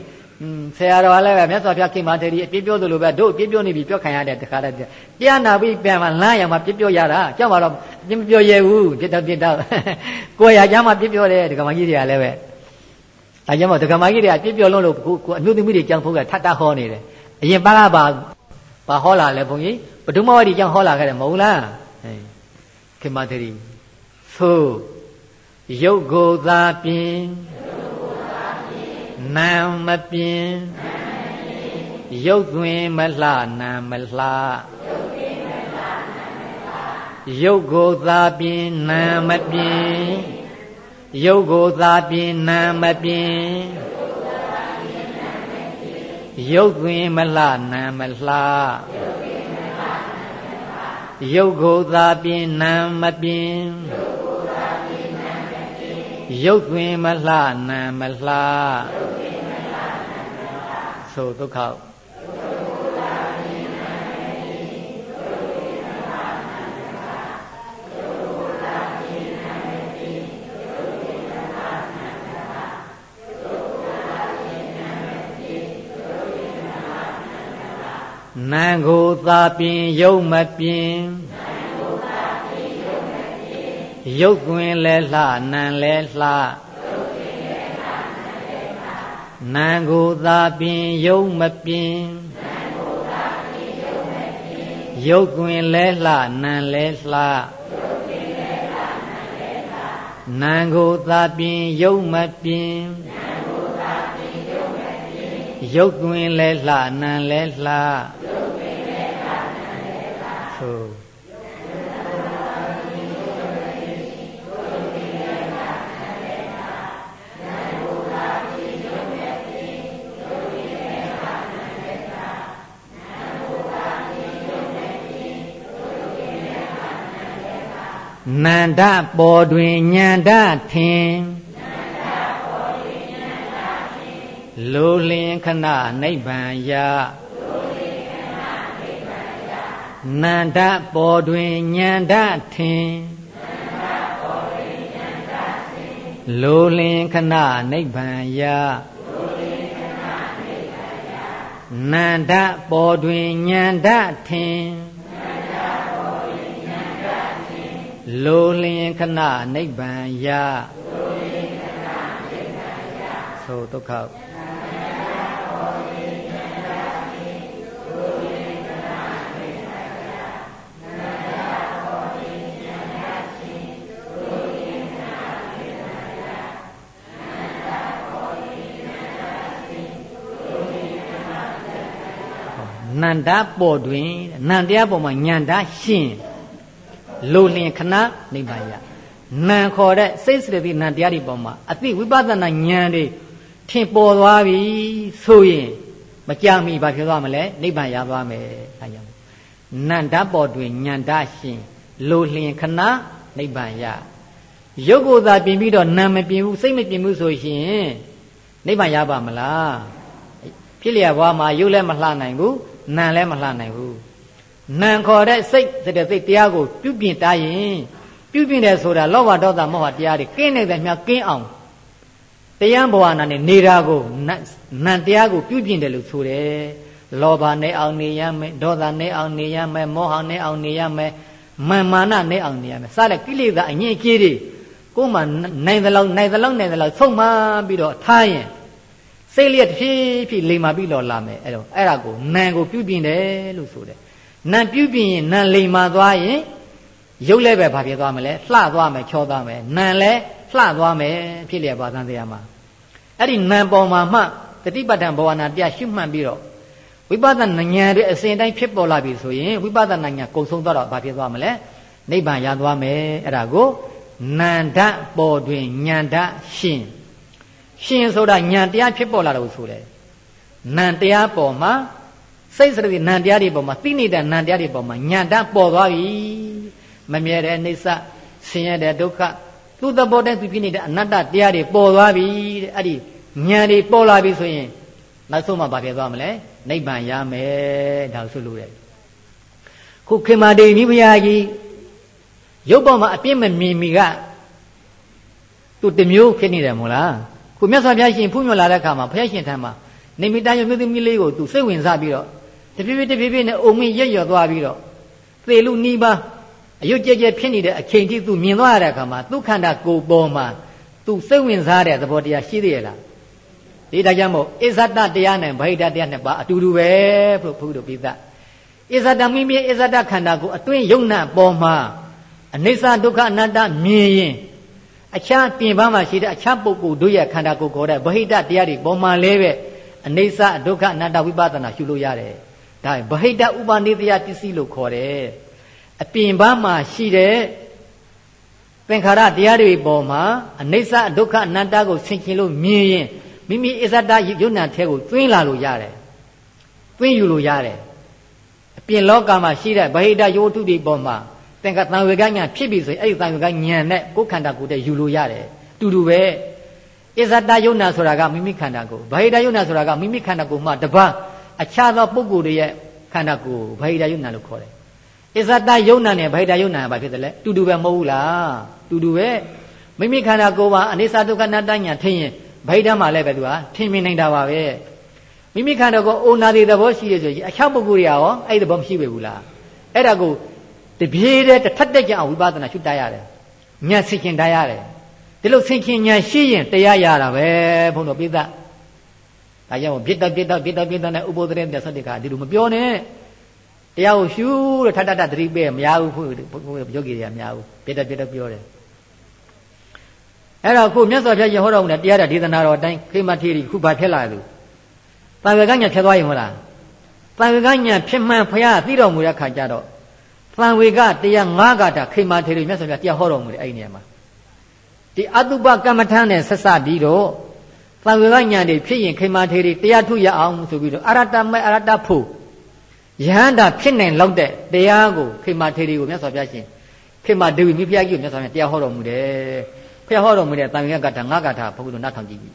ဆရာတော်လည်းပဲမြတ်စွာဘုရားခင်မာထေရီအပြည့်ပြောသလိုပဲတို့ပြည့်ပြောနေပြီပြောခံရတဲ့တခါတည်းတရားနာပြီးပြန်မှလမ်းရမှာပြည့်ပြောရတာကြောက်မှာတော့ပြည့်မပြောရဘူးပြစ်တော့ပြစ်တော့ကိုယ်ရကြမှာပြည့်ပြောတယ်ဒကမကြီးတွေကလည်းပဲအဲကြောင့်မို့ဒကမကြီးတွေကပြည့်ပြောလို့လို့ကိုအမျိုးသမီးတွေကြောင့်ဖုန်းကထပ်တဟောနေတယ်အရင်ပါကပါဘာဟောလာလဲဘုန်းကြီးဘဒုမဝတိကြောင့်ဟောလာခဲ့တယ်မဟုတ်လားခင်မာထေရီသို့ရုပ်ကိုသာပြင် နာမပြင်းရုပ်သွင်းမလှနာမလှရုပ်ကိုသာပြင်းနာမပြင်းရုပ်ကိုသာပြင်းနာမပြင်းရုပ်တွင်မလှနာမလှရုပ်ကိုသာပြင်းနာမပြင်းရုပ်တွင်မလှနာမလှ သို့ဒုက္ခနံကိုသာပင်ရုပ်မပြင်းရုပ်တွင်လဲလှနံလဲလှ နံကိုသာပင်ရုပ်မပြင်းရုပ်တွင်လဲလှနံလဲလှနံကိုသာပင်ရုပ်မပြင်းရုပ်တွင်လဲလှနံလဲလှ နန္ဒပေါ်တွင်ညန္ဒထင်လိုလင်ခဏနိဗ္ဗာန်ရနန္ဒပေါ်တွင်ညန္ဒထင်လိုလင်ခဏနိဗ္ဗာန်ယနန္ဒပေါ်တွင်ညန္ဒထင် လိုလင်ခဏနိဗ္ဗာန်ယသို့ဒုက္ခနန္ဒပေါ်တွင်နန္တရားပေါ်မှာညန္တာရှင် လိုလင်ခဏနိဗ္ဗာန်ရနံခေါ်တဲ့စိတ်စရတိနံတရားတွေပေါ်မှာအသိဝိပဿနာဉာဏ်တွေထင်ပေါ်သွားပြီဆိုရင်မကြမီဘာဖြစ်သွားမလဲနိဗ္ဗာန်ရသွားမယ်အဲကြောင့်နန္ဒပေါ်တွင်ဉာဏ်တရှင်လိုလျင်ခဏနိဗ္ဗာန်ရရုပ်ကိုယ်သာပြင်ပြီးတော့နာမပြင်ဘူးစိတ်မပြင်ဘူးဆိုရင်နိဗ္ဗာန်ရပါမလားဖြစ်လျက်ဘွားမှာရုပ်လည်းမလှနိုင်ဘူးနာလည်းမလှနိုင်ဘူး နာခေါ်တဲ့စိတ်တဲ့စိတ်တရားကိုပြုပြင်တားရင်ပြုပြင်တယ်ဆိုတာလောဘဒေါသမောဟတရားတွေကင်းနေတဲ့မြကင်းအောင်တရားဘဝနာနဲ့နေတာကိုနံတရားကိုပြုပြင်တယ်လို့ဆိုတယ်လောဘနဲ့အောင်နေရမယ်ဒေါသနဲ့အောင်နေရမယ်မောဟနဲ့အောင်နေရမယ်မာမာနနဲ့အောင်နေရမယ်စတဲ့ကိလေသာအငြင်းကြီးတွေကိုယ်မှနိုင်သလောက်နိုင်သလောက်နိုင်သလောက်ဆုံးမပြီးတော့ထားရင်စိတ်လျက်တစ်ဖြည်းဖြည်းလိမ်မာပြီးတော့လာမယ်အဲ့တော့အဲ့ဒါကိုနံကိုပြုပြင်တယ်လို့ဆိုတယ် နံပြုပြင်ရင်နံလိမ်မာသွားရင်ရုပ်လည်းပဲဘာဖြစ်သွားမလဲလှသွားမယ်ချောသွားမယ်နံလည်းလှသွားမယ်ဖြစ်လျက်ပါသံတရားမှာအဲ့ဒီနံပေါ်မှာမှတတိပဋ္ဌာန်ဘဝနာတရားရှုမှတ်ပြီးတော့ဝိပဿနာဉာဏ်ရဲ့အစဉ်တိုင်းဖြစ်ပေါ်လာပြီဆိုရင်ဝိပဿနာဉာဏ်ကုံဆုံးသွားတော့ဘာဖြစ်သွားမလဲနိဗ္ဗာန်ရသွားမယ်အဲ့ဒါကိုနန္ဒပေါ်တွင်ဉာဏ်ဓာရှင်ရှင်ဆိုတာဉာဏ်တရားဖြစ်ပေါ်လာလို့ဆိုတယ်နံတရားပေါ်မှာ စိတ်စရတိနံတရားတွေပေါ်မှာသိနေတဲ့နံတရားတွေပေါ်မှာဉာဏ်တပေါ်သွားပြီမမြဲတဲ့အိဋ္ဌဆင်းရဲတဲ့ဒုက္ခသူ့သဘောတည်းသူဖြစ်နေတဲ့အနတ္တတရားတွေပေါ်သွားပြီတဲ့အဲ့ဒီဉာဏ်တွေပေါ်လာပြီဆိုရင်နောက်ဆုံးမှဘာဖြစ်သွားမလဲနိဗ္ဗာန်ရမယ်ဒါဆိုလို့ရတယ်ခုခေမာဒေမိဘုရားကြီးရုပ်ပေါ်မှာအပြစ်မမြင်မီကသူတမျိုးဖြစ်နေတယ်မို့လားခုမြတ်စွာဘုရားရှင်ဖူးမြော်လာတဲ့အခါမှာဘုရားရှင်ထံမှာနေမိတန်ရုပ်မျိုးသမီးလေးကိုသူစိတ်ဝင်စားပြီးတော့တ ဖြည်းဖြည်းတဖြည်းဖြည်းနဲ့အုံမင်းရက်ရော်သွားပြီးတော့သေလူနီးပါအယုတ်ကြဲကြဲဖြစ်နေတဲ့အချိန်ထိသူမြင်သွားရတဲ့အခါမှာသူခန္ဓာကိုယ်ပေါ်မှာသူစိတ်ဝင်စားတဲ့သဘောတရားရှိသေးရဲ့လားဒီဒါကြောင့်မို့အစ္ဆတတရားနဲ့ဗဟိတတရားနဲ့ပါအတူတူပဲဖို့ဘုရားတို့ပြီးသားအစ္ဆတမိမိအစ္ဆတခန္ဓာကိုအတွင်းယုံနာပေါ်မှာအနိစ္စဒုက္ခအနတ္တမြင်ရင်အခြားပြင်ပမှာရှိတဲ့အခြားပုဂ္ဂိုလ်တို့ရဲ့ခန္ဓာကိုယ်ခေါ်တဲ့ဗဟိတတရားတွေပေါ်မှာလဲပဲအနေဆဒုက္ခအနတ္တဝိပဿနာရှုလို့ရတယ် ဒါဗဟိတဥပနိတယပစ္စည်းလို့ခေါ်တယ်အပြင်ဘက်မှာရှိတဲ့သင်္ခါရတရားတွေပေါ်မှာအနိစ္စဒုက္ခအနတ္တကိုဆင်ခြင်လို့မြင်ရင်မိမိအစ္ဆဒယုံနာထဲကိုတွင်းလာလို့ရတယ်တွင်းယူလို့ရတယ်အပြင်လောကမှာရှိတဲ့ဗဟိတယောထုတွေပေါ်မှာသင်္ခါတံဝေကညာဖြစ်ပြီဆိုရင်အဲ့ဒီတံဝေကညာနဲ့ကိုယ်ခန္ဓာကိုယ်တည်းယူလို့ရတယ်တူတူပဲအစ္ဆဒယုံနာဆိုတာကမိမိခန္ဓာကိုယ်ဗဟိတယုံနာဆိုတာကမိမိခန္ဓာကိုယ်မှတပါး အခြားသောပုဂ္ဂိုလ်တွေရဲ့ခန္ဓာကိုယ်ဗဟိတယုံနာလို့ခေါ်တယ်အစ္ဆဒယုံနာနဲ့ဗဟိတယုံနာကဘာဖြစ်တယ်လဲတူတူပဲမဟုတ်ဘူးလားတူတူပဲမိမိခန္ဓာကိုယ်ပါအနိစ္စဒုက္ခအနတ္တညာထင်ရင်ဗဟိတမှာလည်းပဲသူဟာထင်မြင်နိုင်တာပါပဲမိမိခန္ဓာကိုယ်အိုနာတဲ့သဘောရှိရဆိုရင်အခြားပုဂ္ဂိုလ်တွေရောအဲ့ဒီသဘောမရှိပဲဘူးလားအဲ့ဒါကိုတပြေးတဲ့တစ်ထက်တက်ကြအောင်ဝိပဿနာရှုတတ်ရတယ်ဉာဏ်ဆင်ခြင်တတ်ရတယ်ဒီလိုဆင်ခြင်ဉာဏ်ရှိရင်တရားရတာပဲဘုန်းတော်ပြိဿ ဒါကြောင့်ပြစ်တော့ပြစ်တော့ပြစ်တော့ပြစ်တော့နဲ့ဥပုသရေတဲ့သတ္တိကဒီလိုမပြောနဲ့တရားကိုရှုလို့ထထထသတိပေးမရဘူးဘုရားယောဂီတွေကမရဘူးပြစ်တော့ပြစ်တော့ပြောတယ်အဲ့တော့ခုမြတ်စွာဘုရားရဟောတော်မူတဲ့တရားတော်ဒေသနာတော်အတိုင်းခိမထေရီခုဘာဖြစ်လာလို့တန်ဝေကညာဖြစ်သွားရင်ဟုတ်လားတန်ဝေကညာဖြစ်မှန်ဘုရားသိတော်မူတဲ့ခါကျတော့တန်ဝေကတရား၅ကတာခိမထေရီမြတ်စွာဘုရားတရားဟောတော်မူတယ်အဲ့ဒီနေရာမှာဒီအတုပကမ္မထမ်းနဲ့ဆက်စပ်ပြီးတော့ တန်ဝေကညာတွေဖြစ်ရင်ခိမထေရီတရားထုရအောင်ဆိုပြီးတော့အရတမေအရတဖို့ယဟန္တာဖြစ်နိုင်လောက်တဲ့တရားကိုခိမထေရီကိုမြတ်စွာဘုရားရှင်ခိမဒေဝီမိဖုရားကြီးကိုမြတ်စွာဘုရားတရားဟောတော်မူတယ်ဖျက်ဟောတော်မူတဲ့တန်ခါကထာငါးကထာဘုရားတို့နားထောင်ကြည့်ပြီ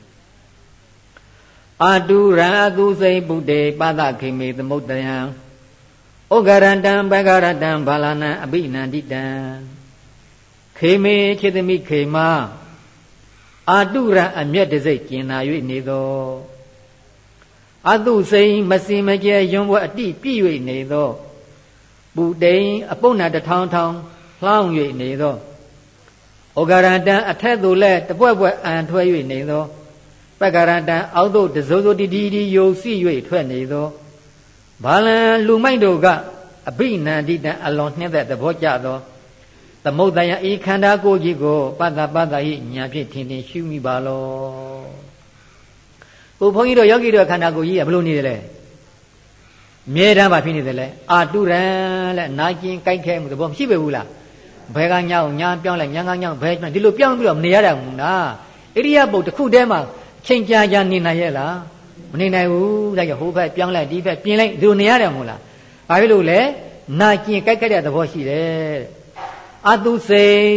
အာတုရံအသူစိဗုဒ္ဓေပသခိမေသမုဒ္ဒယံဩဂရတံဘဂရတံဘာလနံအဘိနန္တိတံခေမေခြေသမိခေမ အာတုရံအမျက်တစိတ်ကျင်နာ၍နေသောအတုစိန်မစင်မကျဲယွန်းဘွယ်အတိပြည့်၍နေသောပူတိန်အပုပ်နာတထောင်ထောင်လှောင်း၍နေသောဩဃရတံအထက်သို့လဲတပွက်ပွက်အံထွက်၍နေသောပက္ကရတံအောက်သို့တစိုးစိုးတီတီတီယုံစီ၍ထွက်နေသောဘာလံလူမိုက်တို့ကအဘိနန္တိတံအလွန်နှင်းတဲ့သဘောကြသော သမုဒ္ဒယဤခန္ဓာကိုယ်ကြီးကိုပတ္တပတ္တဟိညာဖြင့်ထင်ထင်ရှုမိပါလောဘုဘုန်းကြီးတို့ယောဂီတို့ခန္ဓာကိုယ်ကြီးကဘယ်လိုနေတယ်လဲမြဲတမ်းပါဖြစ်နေတယ်လဲအာတုရံလဲနာကျင်ကြိုက်ခဲမှုသဘောမရှိပဲဘူးလားဘယ်ကညောင်းညာပြောင်းလိုက်ညာကညောင်းဘယ်ဒီလိုပြောင်းပြီးတော့မနေရတာမူလားဣရိယာပုတ်တစ်ခုတည်းမှာချိန်ကြာကြာနေနိုင်ရဲ့လားမနေနိုင်ဘူးဒါကြောင့်ဟိုဘက်ပြောင်းလိုက်ဒီဘက်ပြင်လိုက်ဒီလိုနေရတယ်မို့လားဘာဖြစ်လို့လဲနာကျင်ကြိုက်ကြတဲ့သဘောရှိတယ် အတုစိန်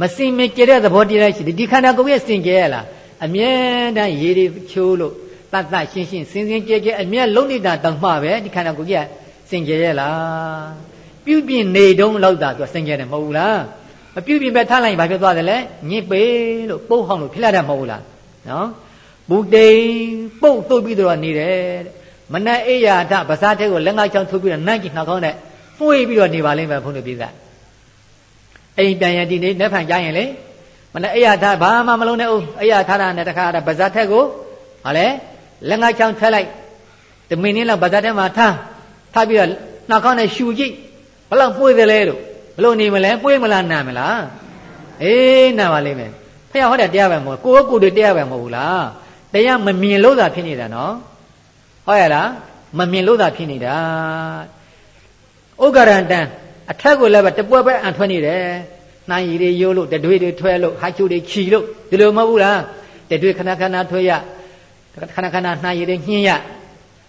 မစင်မကြတဲ့သဘောတရားရှိတယ်ဒီခန္ဓာကိုယ်ရဲ့စင်ကြရလားအမြဲတမ်းရေတွေချိုးလို့တတ်တတ်ရှင်းရှင်းစင်စင်ကြဲကြဲအမြဲလုံးနေတာတောင်မှပဲဒီခန္ဓာကိုယ်ကြီးကစင်ကြရလားပြုပြင်နေတုံးလောက်တာသူစင်ကြယ်တယ်မဟုတ်ဘူးလားမပြုပြင်ပဲထားလိုက်ရင်ဘာဖြစ်သွားတယ်လဲညစ်ပေလို့ပုတ်ဟောင်းလို့ဖြစ်လာတယ်မဟုတ်ဘူးလားနော်ဘူတိန်ပုတ်သုတ်ပြီးတော့နေတယ်တဲ့မနက်အိယာထဗစားတဲ့ကိုလက်ငါးချောင်းထုတ်ပြီးတော့နန့်ကြည့်နှောက်ကောင်းတဲ့မှုေးပြီးတော့နေပါလိမ့်မယ်ဘုန်းတော်ပြည်သား အိမ်ပြန်ရဒီနေ့လက်ဖန်ကြရင်လေမနက်အိယာထဘာမှမလုံးနဲ့ဦးအိယာထတာနဲ့တခါဗစားတဲ့ကိုဟာလေလက်ငါးချောင်းထက်လိုက်တမင်းင်းလောက်ဗစားတဲ့မှာထားထားပြီးတော့နှောက်ကောင်းနဲ့ရှူကြည့်ဘလောက်ပွေတယ်လဲလို့ဘလို့နေမလဲပွေမလားနာမလားအေးနာပါလိမ့်မယ်ဖះဟောတဲ့တရားပဲမဟုတ်ကိုယ်ကိုယ်တွေတရားပဲမဟုတ်ဘူးလားတရားမမြင်လို့သာဖြစ်နေတာနော်ဟုတ်ရလားမမြင်လို့သာဖြစ်နေတာဥက္ကရဏတန် အထက်ကိုလည်းပဲတပွဲပဲအံထွက်နေတယ်နှမ်းရည်တွေယိုးလို့တတွေတွေထွက်လို့ဟာချိုတွေခြီလို့ဒီလိုမဟုတ်ဘူးလားတတွေခဏခဏထွက်ရခဏခဏနှမ်းရည်တွေညှင်းရ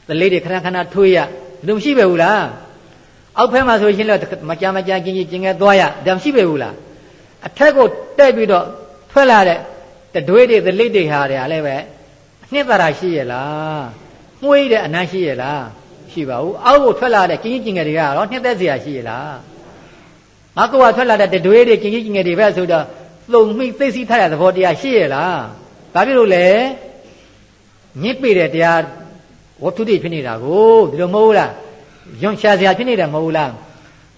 တလေးတွေခဏခဏထွေးရဒီလိုမရှိပဲဘူးလားအောက်ဖက်မှာဆိုရင်လည်းမကြမကြကျင်ကျင်ငယ်သွားရဒါမရှိပဲဘူးလားအထက်ကိုတက်ပြီးတော့ထွက်လာတဲ့တတွေတွေတလေးတွေဟာတွေကလည်းပဲနှစ်သာရရှိရလားမှုိတဲ့အနမ်းရှိရလားရှိပါဘူးအောက်ကိုထွက်လာတဲ့ကျင်းကျင်ငယ်တွေကတော့နှစ်သက်စရာရှိရလား ငါကဝထွက်လာတဲ့တတွေးတွေကျင်ကြီးကျင်ငယ်တွေပဲဆိုတော့သုံမိသိသိထားတဲ့သဘောတရားရှိရလားဘာဖြစ်လို့လဲညစ်ပေတဲ့တရားဝတ္ထုတွေဖြစ်နေတာကိုဒီလိုမဟုတ်လားယွန်ရှာစရာဖြစ်နေတယ်မဟုတ်လား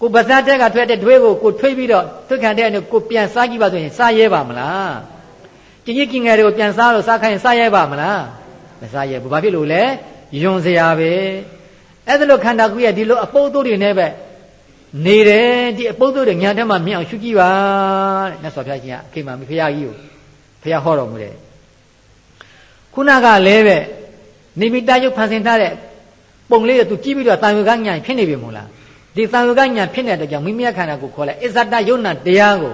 ကိုပါဇာတက်ကထွက်တဲ့ဒွေးကိုကိုထွေးပြီးတော့သွတ်ခံတဲ့ကိုပြန်စားကြည့်ပါဆိုရင်စားရဲပါမလားကျင်ကြီးကျင်ငယ်တွေကိုပြန်စားလို့စားခိုင်းစားရဲပါမလားမစားရဲဘူးဘာဖြစ်လို့လဲယွန်စရာပဲအဲ့ဒါလို့ခန္ဓာကိုယ်ရဲ့ဒီလိုအပုပ်သိုးတွေနဲ့ပဲ နေတယ်ဒီအပုပ်သိုးတွေညာထဲမှာမြင်အောင်ရှုကြည့်ပါတဲ့မြတ်စွာဘုရားရှင်ကအခေမမဖရာကြီးကိုဖရာဟောတော်မူတယ်ခုနကလည်းပဲနိမိတယုတ်ဖန်ဆင်းထားတဲ့ပုံလေးကသူကြည့်ပြီးတော့တာဝေကညာဖြစ်နေပြီမို့လားဒီသံဝကညာဖြစ်နေတဲ့ကြောင့်မိမိခန္ဓာကိုခေါ်လိုက်အစ္ဆတယုံနာတရားကို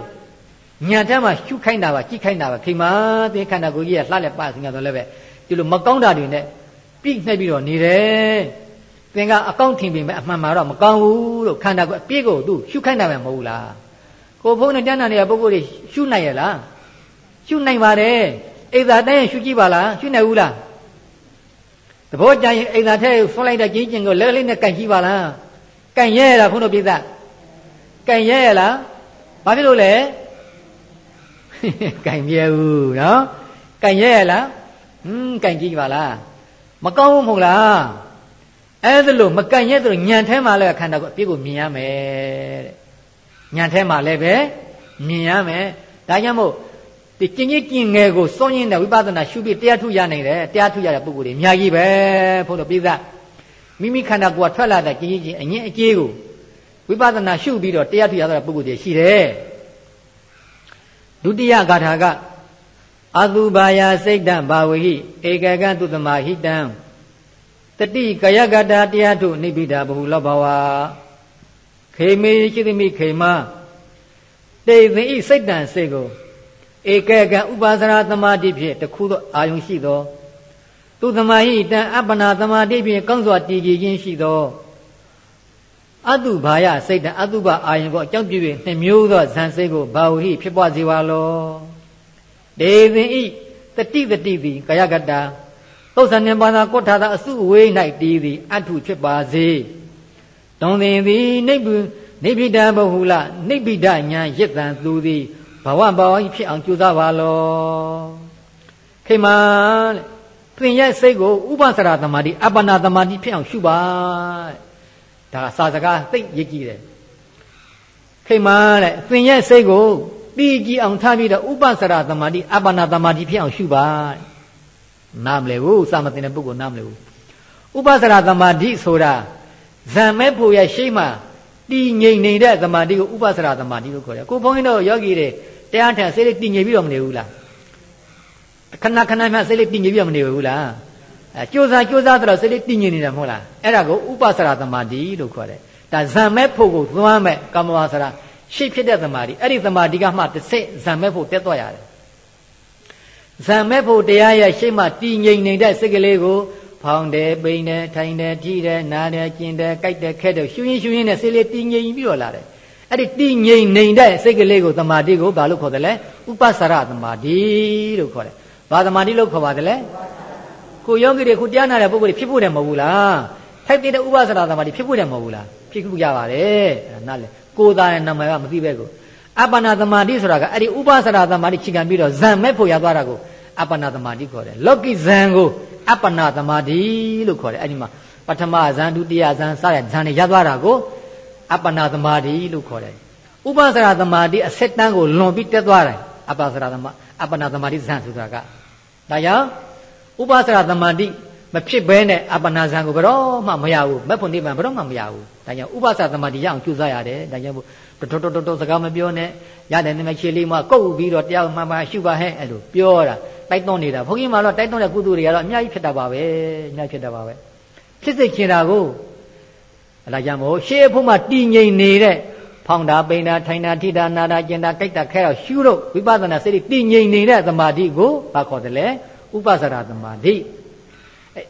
ညာထဲမှာရှုခိုင်းတာပါကြည့်ခိုင်းတာပါခိမာသင်ခန္ဓာကိုယ်ကြီးကလှလက်ပါစင်ကတော့လည်းပဲဒီလိုမကောင်းတာတွေနဲ့ပြိနှိပ်ပြီးတော့နေတယ် သင်ကအကောင့်ထင်ပေမဲ့အမှန်မှာတော့မကောင်းဘူးလို့ခန္ဓာကိုယ်အပြည့်ကိုသူရှုခိုင်းတာပဲမဟုတ်လားကိုဘုန်းနဲ့တန်းတန်းနေတဲ့ပုဂ္ဂိုလ်တွေရှုနိုင်ရလားရှုနိုင်ပါတယ်အိသာတိုင်းရှုကြည့်ပါလားရှုနိုင်ဘူးလားသဘောကြရင်အိမ်သာထဲဆွလိုက်တဲ့ကြီးကျင်ကိုလက်လေးနဲ့ကန်ကြည့်ပါလားကန်ရဲရလားဘုန်းတော်ပြိဿကန်ရဲရလားဘာဖြစ်လို့လဲကန်မြဲဘူးနော်ကန်ရဲရလားဟွန်းကန်ကြည့်ပါလားမကောင်းဘူးမဟုတ်လား အဲ့ဒါလို့မကန်ရဲဆိုညံထဲမှာလည်းခန္ဓာကိုအပြစ်ကိုမြင်ရမယ်တဲ့ညံထဲမှာလည်းပဲမြင်ရမယ်ဒါကြောင့်မို့ဒီကျင်ကြီးကျင်ငယ်ကိုစွန့်ရင်းတဲ့ဝိပဿနာရှုပြီးတရားထုရနိုင်တယ်တရားထုရတဲ့ပုဂ္ဂိုလ်တွေအများကြီးပဲဖို့တော့ပြိဿမိမိခန္ဓာကိုယ်ကထွက်လာတဲ့ကျင်ကြီးကျင်အငင်းအကြေးကိုဝိပဿနာရှုပြီးတော့တရားထုရတဲ့ပုဂ္ဂိုလ်တွေရှိတယ်ဒုတိယဂါထာကအတုဘာယာစိတ်တံဘာဝဟိဧကကံသူတမဟိတံ တတိကယကတာတရားထုနိဗ္ဗိဒာဘဟုလောဘဝခေမေရှိသမိခေမတေသင်ဤစိတ်တံစိတ်ကိုဧကကံဥပါစရာသမာဓိဖြင့်တခုသောအာယုံရှိသောသူသမာဟိတံအပ္ပနာသမာဓိဖြင့်ကောင်းစွာတည်ကြည်ခြင်းရှိသောအတုဘာယစိတ်တံအတုပအာယုံကိုအကြောင်းပြု၍နှမျိုးသောဇန်စိတ်ကိုဘာဝဟိဖြစ်ပွားစေပါလောဒေသင်ဤတတိတတိသည်ကာယကတာ သုတ်ဆန်နေပါသာကောထာသာအစုဝေး၌တည်သည်အထုဖြစ်ပါစေတုံသင်သည်နိဗ္ဗနိဗ္ဗိတဘဟုလနိဗ္ဗိဒညာရစ်တံသူသည်ဘဝဘဝဖြစ်အောင်ကြိုးစားပါလောခိမတဲ့သင်ရဲ့စိတ်ကိုဥပ္ပစရသမာဓိအပ္ပနာသမာဓိဖြစ်အောင်ရှုပါဒါစာစကားသိရကြည့်တယ်ခိမတဲ့သင်ရဲ့စိတ်ကိုတည်ကြည်အောင်ထားပြီးတော့ဥပ္ပစရသမာဓိအပ္ပနာသမာဓိဖြစ်အောင်ရှုပါ နားမလဲဘူးစာမသိတဲ့ပုဂ္ဂိုလ်နားမလဲဘူးဥပ္ပစရသမာဓိဆိုတာဇံမဲ့ဖို့ရဲ့ရှိမှတည်ငြိမ်နေတဲ့သမာဓိကိုဥပ္ပစရသမာဓိလို့ခေါ်တယ်ကိုဘုန်းကြီးတို့ယောဂီတွေတရားထံစိတ်လေးတည်ငြိမ်ပြီးတော့မနေဘူးလားခဏခဏမှစိတ်လေးတည်ငြိမ်ပြီးတော့မနေဘူးလားအဲကြိုးစားကြိုးစားတော့စိတ်လေးတည်ငြိမ်နေတာမဟုတ်လားအဲ့ဒါကိုဥပ္ပစရသမာဓိလို့ခေါ်တယ်ဒါဇံမဲ့ဖို့ကိုသွားမဲ့ကာမဝါစရာရှိဖြစ်တဲ့သမာဓိအဲ့ဒီသမာဓိကမှတစ်စိတ်ဇံမဲ့ဖို့တက်သွားရတယ် ဇံမဲ့ဖို့တရားရဲ့ရှိမှတည်ငြိမ်နေတဲ့စိတ်ကလေးကိုဖောင်းတယ်ပိန်တယ်ထိုင်တယ်ကြည့်တယ်နားတယ်ကျင်တယ်ကြိုက်တယ်ခက်တယ်ရှူရင်ရှူရင်နဲ့စိတ်လေးတည်ငြိမ်ပြီးတော့လာတယ်အဲ့ဒီတည်ငြိမ်နေတဲ့စိတ်ကလေးကိုသမာဓိကိုဘာလို့ခေါ်တယ်လဲဥပ္ပစရသမာဓိလို့ခေါ်တယ်ဘာသမာဓိလို့ခေါ်ပါတယ်လဲကိုယောဂီတွေခုတရားနာတဲ့ပုဂ္ဂိုလ်တွေဖြစ်ဖို့တယ်မဟုတ်ဘူးလားထိုက်တဲ့ဥပ္ပစရသမာဓိဖြစ်ဖို့တယ်မဟုတ်ဘူးလားဖြစ်ခုရပါတယ်အဲ့ဒါနားလေကိုယ်သားရဲ့နာမည်ကမသိပဲကိုအပ္ပနာသမာဓိဆိုတာကအဲ့ဒီဥပ္ပစရသမာဓိချိန်ခံပြီးတော့ဇံမဲ့ဖို့ရသွားတာကို အပ္ပနာသမာဓိခေါ်တယ်လောကိဇံကိုအပ္ပနာသမာဓိလို့ခေါ်တယ်အဲ့ဒီမှာပထမဇံဒုတိယဇံစတဲ့ဇံတွေရသွားတာကိုအပ္ပနာသမာဓိလို့ခေါ်တယ်ဥပ္ပစရသမာဓိအဆက်တန်းကိုလွန်ပြီးတက်သွားတယ်အပ္ပစရသမာအပ္ပနာသမာဓိဇံဆိုတာကဒါကြောင့်ဥပ္ပစရသမာဓိမဖြစ်ဘဲနဲ့အပ္ပနာဇံကိုဘယ်တော့မှမရဘူးမက်ဖို့နိဗ္ဗာန်ဘယ်တော့မှမရဘူးဒါကြောင့်ဥပ္ပစရသမာဓိရအောင်ကြိုးစားရတယ်ဒါကြောင့် တော်တော်တော်တော်စကားမပြောနဲ့ရတယ်နမချေလေးမကုတ်ပြီးတော့တရားမှန်မှန်ရှုပါဟဲ့အဲ့လိုပြောတာတိုက်တွန်းနေတာဘုန်းကြီးမှတော့တိုက်တွန်းတဲ့ကုသိုလ်တွေကတော့အများကြီးဖြစ်တာပါပဲအများကြီးဖြစ်တာပါပဲဖြစ်စိတ်ချင်တာကိုအဲဒါကြောင့်မို့ရှေးအဖို့မှတည်ငြိမ်နေတဲ့ဖောင်းတာပိန်တာထိုင်တာထိတာနာတာကျင်တာကြိုက်တာခဲတော့ရှုလို့ဝိပဿနာစိတ်တည်ငြိမ်နေတဲ့သမာဓိကိုဘာခေါ်တယ်လဲဥပ္ပစရာသမာဓိ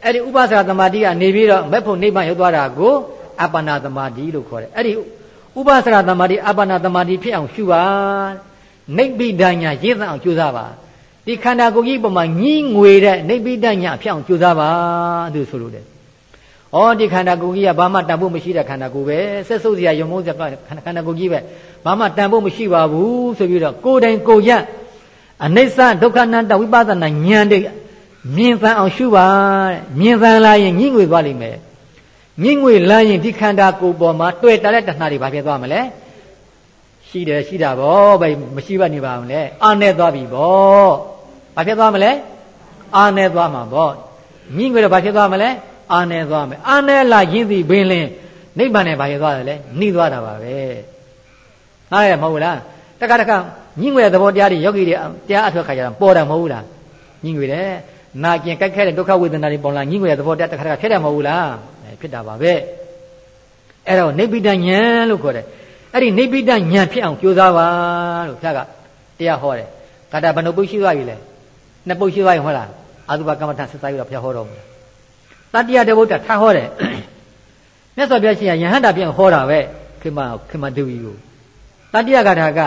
အဲ့ဒီဥပ္ပစရာသမာဓိကနေပြီးတော့မက်ဖို့နိဗ္ဗာန်ရောက်သွားတာကိုအပ္ပနာသမာဓိလို့ခေါ်တယ်အဲ့ဒီ ဥပ္ပစရာသမာဓိအပ္ပနာသမာဓိဖြစ်အောင်ရှုပါနိဗ္ဗိဒညာရည်သအောင်ကြိုးစားပါဒီခန္ဓာကိုယ်ကြီးပုံမှာညှိငွေတဲ့နိဗ္ဗိဒညာဖြစ်အောင်ကြိုးစားပါသူဆိုလို့တယ်။ဩဒီခန္ဓာကိုယ်ကြီးကဘာမှတန်ဖို့မရှိတဲ့ခန္ဓာကိုယ်ပဲဆက်ဆုပ်စရာယုံမိုးစရာခန္ဓာကိုယ်ကြီးပဲဘာမှတန်ဖို့မရှိပါဘူးဆိုပြီးတော့ကိုယ်တိုင်ကိုယ်ရအနိစ္စဒုက္ခနတဝိပဿနာဉာဏ်တွေမြင်သန်အောင်ရှုပါတဲ့မြင်သန်လာရင်ညှိငွေသွားလိမ့်မယ် ညှိငွေလမ်းရင်ဒီခန္ဓာကိုယ်ပေါ်မှာတွေ့တာတဲ့တဏှာတွေဘာဖြစ်သွားမလဲရှိတယ်ရှိတာဗောဘယ်မရှိဘဲနေပါမလဲအာနဲ့သွားပြီဗောဘာဖြစ်သွားမလဲအာနဲ့သွားမှာဗောညှိငွေတော့ဘာဖြစ်သွားမလဲအာနဲ့သွားမယ်အာနဲ့လာရင်းသည်ဘင်းလင်းနိဗ္ဗာန်နဲ့ဘာဖြစ်သွားတယ်လဲနှိသွားတာပါပဲနားရမဟုတ်လားတခါတခါညှိငွေတဲ့သဘောတရားတွေယောဂီတွေတရားအထွက်ခါကြတာပေါ်တယ်မဟုတ်ဘူးလားညှိငွေတယ်နာကျင်ကြိုက်ခဲတဲ့ဒုက္ခဝေဒနာတွေပေါ်လာညှိငွေတဲ့သဘောတရားတခါတခါဖြစ်တယ်မဟုတ်ဘူးလား ဖြစ်တာပါပဲအဲ့တော့နိဗ္ဗိဒဉာဏ်လို့ခေါ်တယ်အဲ့ဒီနိဗ္ဗိဒဉာဏ်ဖြစ်အောင်ကြိုးစားပါလို့ဘုရားကတရားဟောတယ်ဂါတာဘယ်နှပုတ်ရှိသွားပြီလဲနှစ်ပုတ်ရှိသွားရင်ဟောလားအာသုဘကမ္မထဆက်စားပြီးတော့ဘုရားဟောတော်မူတယ်တတိယတပုတ်ထားဟောတယ်မြတ်စွာဘုရားရှင်ကယဟန္တာပြန်ဟောတာပဲခေမခေမတူကြီးကိုတတိယဂါထာက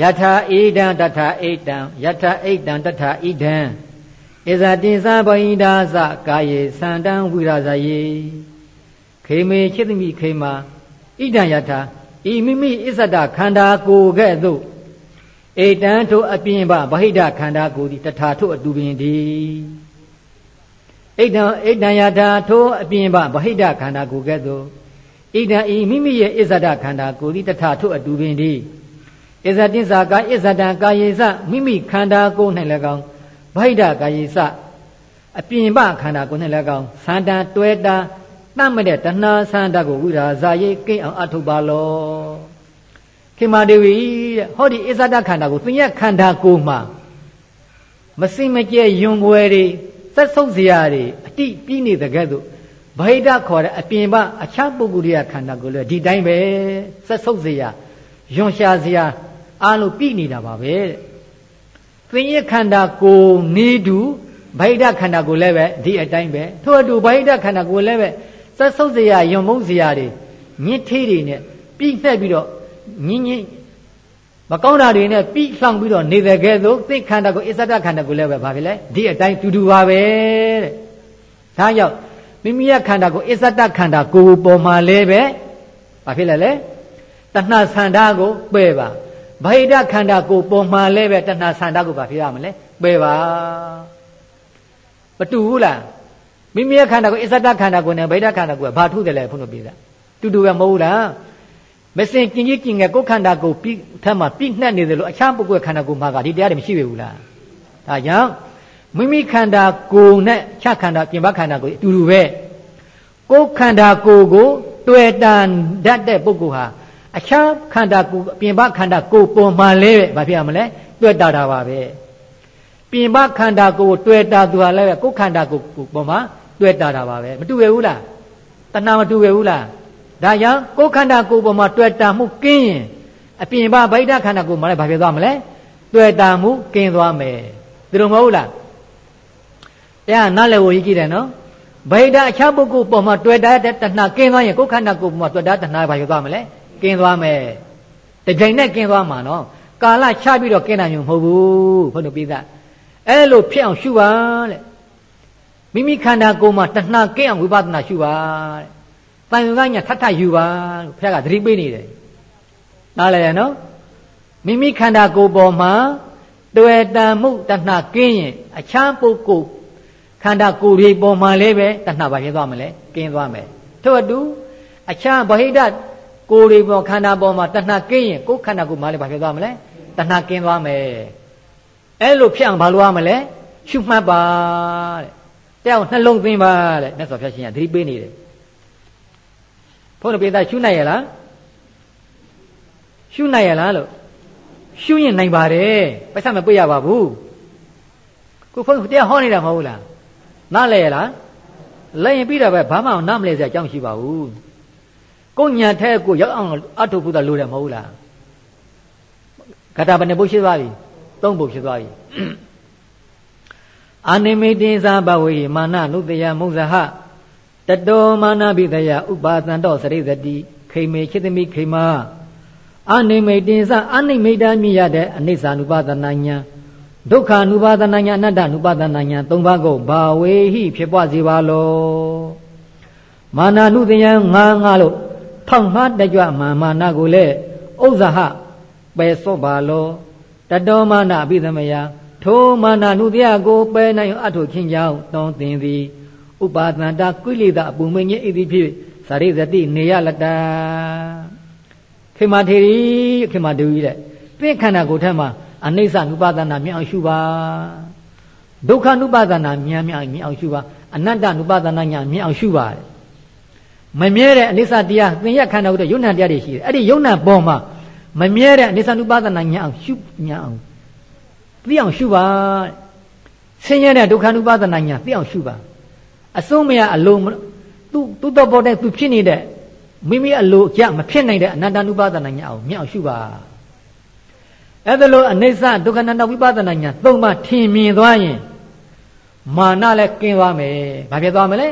ယထာဣဒံတထာဣဒံယထာဣဒံတထာဣဒံ ဣဇာတိသဗဟိဒါသကာယေသန္တံဝိရဇယေခေမေချစ်သမိခေမာဣဒံယထာဤမိမိအစ္ဆဒခန္ဓာကိုယ်ကဲ့သို့ဧတံထိုအပြင်ပဗဟိတခန္ဓာကိုယ်သည်တထာထိုအတူပင်ဒီဣဒံဣဒံယထာထိုအပြင်ပဗဟိတခန္ဓာကိုယ်ကဲ့သို့ဣဒံဤမိမိရဲ့အစ္ဆဒခန္ဓာကိုယ်သည်တထာထိုအတူပင်ဒီအစ္ဆတိစာကာအစ္ဆဒံကာယေစမိမိခန္ဓာကိုယ်၌၎င်း ဗဟိတကာယေစအပြင်ပခန္ဓာကိုယ်၌၎င်းသန္တံတွဲတာတတ်မတဲ့တဏှာဆန္ဒကိုဝိရာဇာရိတ်ကိအောင်အထုပ်ပါလောခေမာဒေဝီတဲ့ဟောဒီအစ္ဆဒခန္ဓာကိုသင်ရခန္ဓာကိုယ်မှာမစင်မကျဲယွန်ွယ်တွေသက်ဆုပ်စရာတွေအတိပြီးနေတဲ့ကဲ့သို့ဗဟိတခေါ်တဲ့အပြင်ပအခြားပုဂ္ဂိုလ်ရဲ့ခန္ဓာကိုယ်လည်းဒီတိုင်းပဲသက်ဆုပ်စရာယွန်ရှာစရာအားလုံးပြီးနေတာပါပဲတဲ့ သင်ရခန္ဓာကိုယ်နေတူဗဟိတခန္ဓာကိုယ်လည်းပဲဒီအတိုင်းပဲထို့အတူဗဟိတခန္ဓာကိုယ်လည်းပဲသက်ဆုပ်စရာယွံမုန်းစရာတွေညစ်ထေးတွေနဲ့ပြီးနှက်ပြီးတော့ညင်းညင်းမကောင်းတာတွေနဲ့ပြီးလှောင်ပြီးတော့နေတဲ့ကဲသို့သိခန္ဓာကိုအစ္ဆဒခန္ဓာကိုလည်းပဲဘာဖြစ်လဲဒီအတိုင်းတူတူပါပဲတဲ့ဒါကြောင့်မိမိရဲ့ခန္ဓာကိုအစ္ဆဒခန္ဓာကိုယ်ပေါ်မှာလဲပဲဘာဖြစ်လဲလဲတဏှာဆန္ဒကိုပယ်ပါ ဗဟိတခန္ဓာကိုယ်ပေါ်မှာလဲပဲတဏှာဆန္ဒကိုဘာဖြစ်ရမလဲပယ်ပါမတူဘူးလားမိမိရဲ့ခန္ဓာကိုအစ္ဆဒခန္ဓာကိုနဲ့ဗိဓခန္ဓာကိုဘာထုတယ်လဲဘုန်းတော်ပြည်တာတူတူပဲမဟုတ်လားမစင်ကျင်ကြီးကျင်ငယ်ကိုယ်ခန္ဓာကိုပြီးထက်မှပြိနှက်နေတယ်လို့အခြားပုဂ္ဂိုလ်ခန္ဓာကိုမှာကဒီတရားတွေမရှိပြီဘူးလားဒါကြောင့်မိမိခန္ဓာကိုယ်နဲ့ခြားခန္ဓာပြင်ပခန္ဓာကိုအတူတူပဲကိုယ်ခန္ဓာကိုယ်ကို တွေ့တန်တတ်တဲ့ပုဂ္ဂိုလ်ဟာ အခြားခန္ဓာကိုယ်ပြင်ပခန္ဓာကိုယ်ပုံမှန်လဲပဲဘာဖြစ်ရမလဲတွေ့တာတာပါပဲပြင်ပခန္ဓာကိုယ်တွေ့တာသူဟာလည်းကိုယ်ခန္ဓာကိုယ်ပုံမှန်တွေ့တာတာပါပဲမတူရဘူးလားတဏှာမတူရဘူးလားဒါကြောင့်ကိုယ်ခန္ဓာကိုယ်ပေါ်မှာတွေ့တာမှုကင်းရင်အပြင်ဘာဗိဓခန္ဓာကိုယ်မှာလည်းဘာဖြစ်သွားမလဲတွေ့တာမှုကင်းသွားမယ်ဒီလိုမဟုတ်လားတရားနားလည်ဖို့ရည်ကြည့်တယ်နော်ဗိဓအခြားပုဂ္ဂိုလ်ပေါ်မှာတွေ့တာတဲ့တဏှာကင်းသွားရင်ကိုယ်ခန္ဓာကိုယ်ပေါ်မှာတွေ့တာတဏှာဘာဖြစ်သွားမလဲ ကင်းသွားမယ်တကြိမ်နဲ့ကင်းသွားမှာနော်ကာလချပြီးတော့ကင်းတာမျိုးမဟုတ်ဘူးဘုန်းတော်ပြသအဲ့လိုဖြစ်အောင်ရှုပါတဲ့မိမိခန္ဓာကိုယ်မှာတဏှာကင်းအောင်ဝိပဿနာရှုပါတဲ့တန်ယုံကညာထထယူပါလို့ဘုရားကသတိပေးနေတယ်နားလည်ရနော်မိမိခန္ဓာကိုယ်ပေါ်မှာတွေ့တန်မှုတဏှာကင်းရင်အခြားပုဂ္ဂိုလ်ခန္ဓာကိုယ်ရဲ့ပေါ်မှာလည်းပဲတဏှာဘာဖြစ်သွားမလဲကင်းသွားမယ်ထို့အတူအခြားဗဟိတ ကိုယ်တွေပေါ်ခန္ဓာပေါ်မှာတဏှာကင်းရင်ကိုယ်ခန္ဓာကိုယ်မှာလည်းဘာဖြစ်သွားမလဲတဏှာကင်းသွားမယ်အဲ့လိုဖြစ်အောင်ဘာလို့ရမလဲရှုမှတ်ပါတဲ့တယောက်နှလုံးသွင်းပါတဲ့မြတ်စွာဘုရားရှင်ကသတိပေးနေတယ်ဘုန်းတော်ပြေသားရှုနိုင်ရလားရှုနိုင်ရလားလို့ရှုရင်နိုင်ပါတယ်ပိုက်ဆံမပွေရပါဘူးခုဘုန်းတရားဟောနေတာမဟုတ်လားနားလဲရလားလဲရင်ပြီးတော့ပဲဘာမှနားမလဲစရာအကြောင်းရှိပါဘူး ကိုညာထဲကိုရောက်အောင်အထုပ်ဖို့သာလိုတယ်မဟုတ်လားဂတာဘယ်နှပုတ်ရှိသွားပြီသုံးပုတ်ရှိသွားပြီအာနိမိတင်္စာဘဝေမာနနုတယမုဇဟတတောမာနပိတယဥပါသံတော်စရိသတိခိမေချိတမိခိမာအာနိမိတင်္စာအာနိမိတာမြည်ရတဲ့အနိစ္စ ानु ပါဒနာညာဒုက္ခ ानु ပါဒနာညာအနတ္တ ानु ပါဒနာညာသုံးပါးကိုဘာဝေဟိဖြစ်ပွားစေပါလောမာနနုတယံငါငါလို့ ထောက်မှတကြွမာမာနကိုလည်းဥဇဟပယ်စော့ပါလောတတောမာနအပိသမယထိုမာနနုတယကိုပယ်နိုင်အထုခင်ကြောင့်တောင်းသင်သည်ဥပါဒန္တာကုလိတအပူမင်းကြီးဣတိဖြစ်ဇာရိဇတိနေရလတခေမထေရီခေမတူကြီးတဲ့သင်ခန္ဓာကိုယ်ထက်မှာအနိစ္စနုပါဒနာမြင်အောင်ရှုပါဒုက္ခနုပါဒနာမြင်မြင်မြင်အောင်ရှုပါအနတ္တနုပါဒနာညာမြင်အောင်ရှုပါတဲ့ မမြဲတဲ့အနိစ္စတရားသင်ရခန္ဓာကိုယ်ယုံနာတရားတွေရှိတယ်အဲ့ဒီယုံနာပေါ်မှာမမြဲတဲ့အနိစ္စနုပါဒနာညာအောင်ရှုညာအောင်သိအောင်ရှုပါဆင်းရဲတဲ့ဒုက္ခနုပါဒနာညာသိအောင်ရှုပါအစိုးမရအလုံးသူသူ့တော့ပေါ်တဲ့သူဖြစ်နေတဲ့မိမိအလိုအကျမဖြစ်နိုင်တဲ့အနတ္တနုပါဒနာညာအောင်မြောက်ရှုပါအဲ့ဒါလို့အနိစ္စဒုက္ခနန္တဝိပဿနာညာသုံးပါထင်မြင်သွားရင်မာနလည်းကင်းသွားမယ်ဘာဖြစ်သွားမလဲ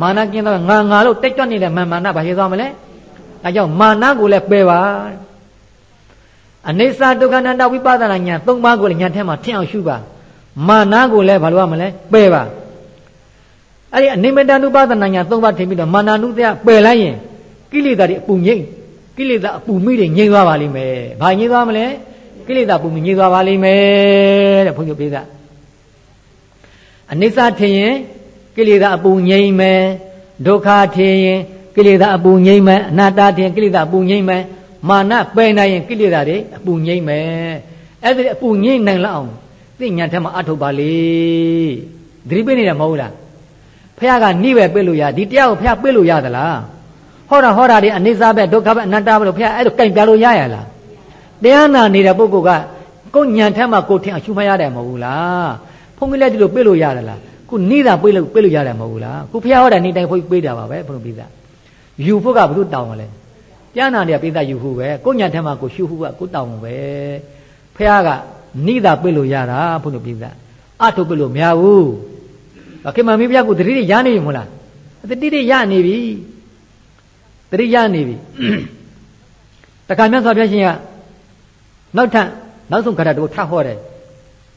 မာနကင်းသွားငါငါလို့တိတ်တွနေတဲ့မာနဘာဖြစ်သွားမလဲအဲကြောင့်မာနကိုလည်းပယ်ပါအနိစ္စဒုက္ခနန္တဝိပဿနာညာသုံးပါးကိုလည်းညာထဲမှာထင်အောင်ရှုပါမာနကိုလည်းဘာလို့ရမလဲပယ်ပါအဲ့ဒီအနိမတနုပါဒနာညာသုံးပါးထင်ပြီးတော့မာနနုတရားပယ်လိုက်ရင်ကိလေသာတွေအပူငိမ့်ကိလေသာအပူမိတွေငြိမ့်သွားပါလိမ့်မယ်ဘာငြိမ့်သွားမလဲကိလေသာပူမိငြိမ့်သွားပါလိမ့်မယ်တဲ့ဘုန်းကြီးပြေးတာအနိစ္စထင်ရင် ကိလေသာအပူငြိမ့်မယ်ဒုက္ခထင်ရင်ကိလေသာအပူငြိမ့်မယ်အနတ္တထင်ကိလေသာအပူငြိမ့်မယ်မာနပယ်နိုင်ရင်ကိလေသာတွေအပူငြိမ့်မယ်အဲ့ဒီအပူငြိမ့်နိုင်လောက်အောင်သိညာထက်မှာအထုတ်ပါလေသတိပေးနေတယ်မဟုတ်လားဖះကနိပဲပြေးလို့ရဒီတရားကိုဖះပြေးလို့ရသလားဟောတာဟောတာတွေအနိစ္စပဲဒုက္ခပဲအနတ္တပဲလို့ဖះအဲ့လိုကြိုင်ပြလို့ရရလားတရားနာနေတဲ့ပုဂ္ဂိုလ်ကကိုညံထက်မှာကိုထင်အရှုမရတယ်မဟုတ်ဘူးလားဖုန်းကလေးဒီလိုပြေးလို့ရတယ်လား ခုနိတာပြေးလို့ပြေးလို့ရတယ်မဟုတ်ဘူးလားခုဖះဟောတာနေတိုင်းဘုန်းကြီးပြေးတာပါပဲဘုန်းကြီးပြေးတာယူဖို့ကဘုလို့တောင်းမလဲတရားနာနေပြေးတာယူဖို့ပဲကိုညံထက်မှာကိုရှုဖို့ကကိုတောင်းပဲဖះကနိတာပြေးလို့ရတာဘုန်းကြီးပြေးတာအထုတ်ပြေးလို့မရဘူးခင်မမင်းပြကိုတတိရရနေပြီမဟုတ်လားတတိရရနေပြီတတိရနေပြီတခါမြတ်စွာဘုရားရှင်ကနောက်ထပ်နောက်ဆုံးဂါထာတို့ထဟောတယ်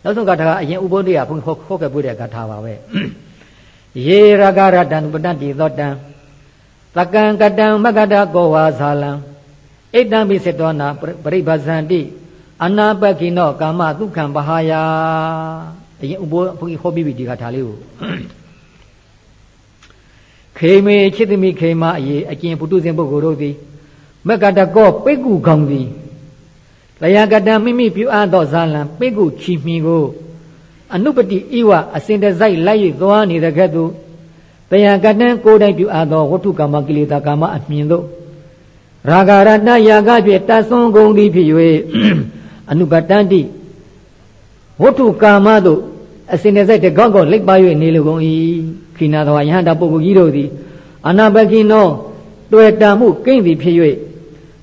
နောက်ဆုံးဂါထာကအရင်ဥပုဒ္ဒေယဘုန်းဟောဟောခဲ့ပွေးတဲ့ဂါထာပါပဲယေရဂရတံပတ္တိသောတံတကံကတံမကတကောဝါဇာလံဣတံပိစေတောနာပရိပဇန္တိအနာပကိနောကာမဒုက္ခံပဟာယအရင်ဥပုဘုန်းကြီးဟောပြီးပြီဒီဂါထာလေးကိုခေမေချစ်သမီးခေမအရေးအကျင်ပုတုဇဉ်ပုဂ္ဂိုလ်တို့သည်မကတကောပိတ်ကူကောင်းသည် တရားကတံမိမိပြုအပ်သောဇာလံပိတ်ကူချီမီကိုအနုပတိဤဝအစင်တစိုက်လိုက်၍သွားနေတဲ့ကဲ့သို့တရားကတံကိုယ်တိုင်ပြုအပ်သောဝတ္ထုကာမကိလေသာကာမအမြင်တို့ရာဂရတယာကဖြင့်တဆွန်ကုန်သည်ဖြစ်၍အနုပတန္တိဝတ္ထုကာမတို့အစင်တစိုက်တကောက်ကောက်လိုက်ပါ၍နေလိုကုန်၏ခိနာတော်ယဟန္တာပုဂ္ဂိုလ်ကြီးတို့သည်အနာပကိနောတွေ့တာမှုကိမ့်သည်ဖြစ်၍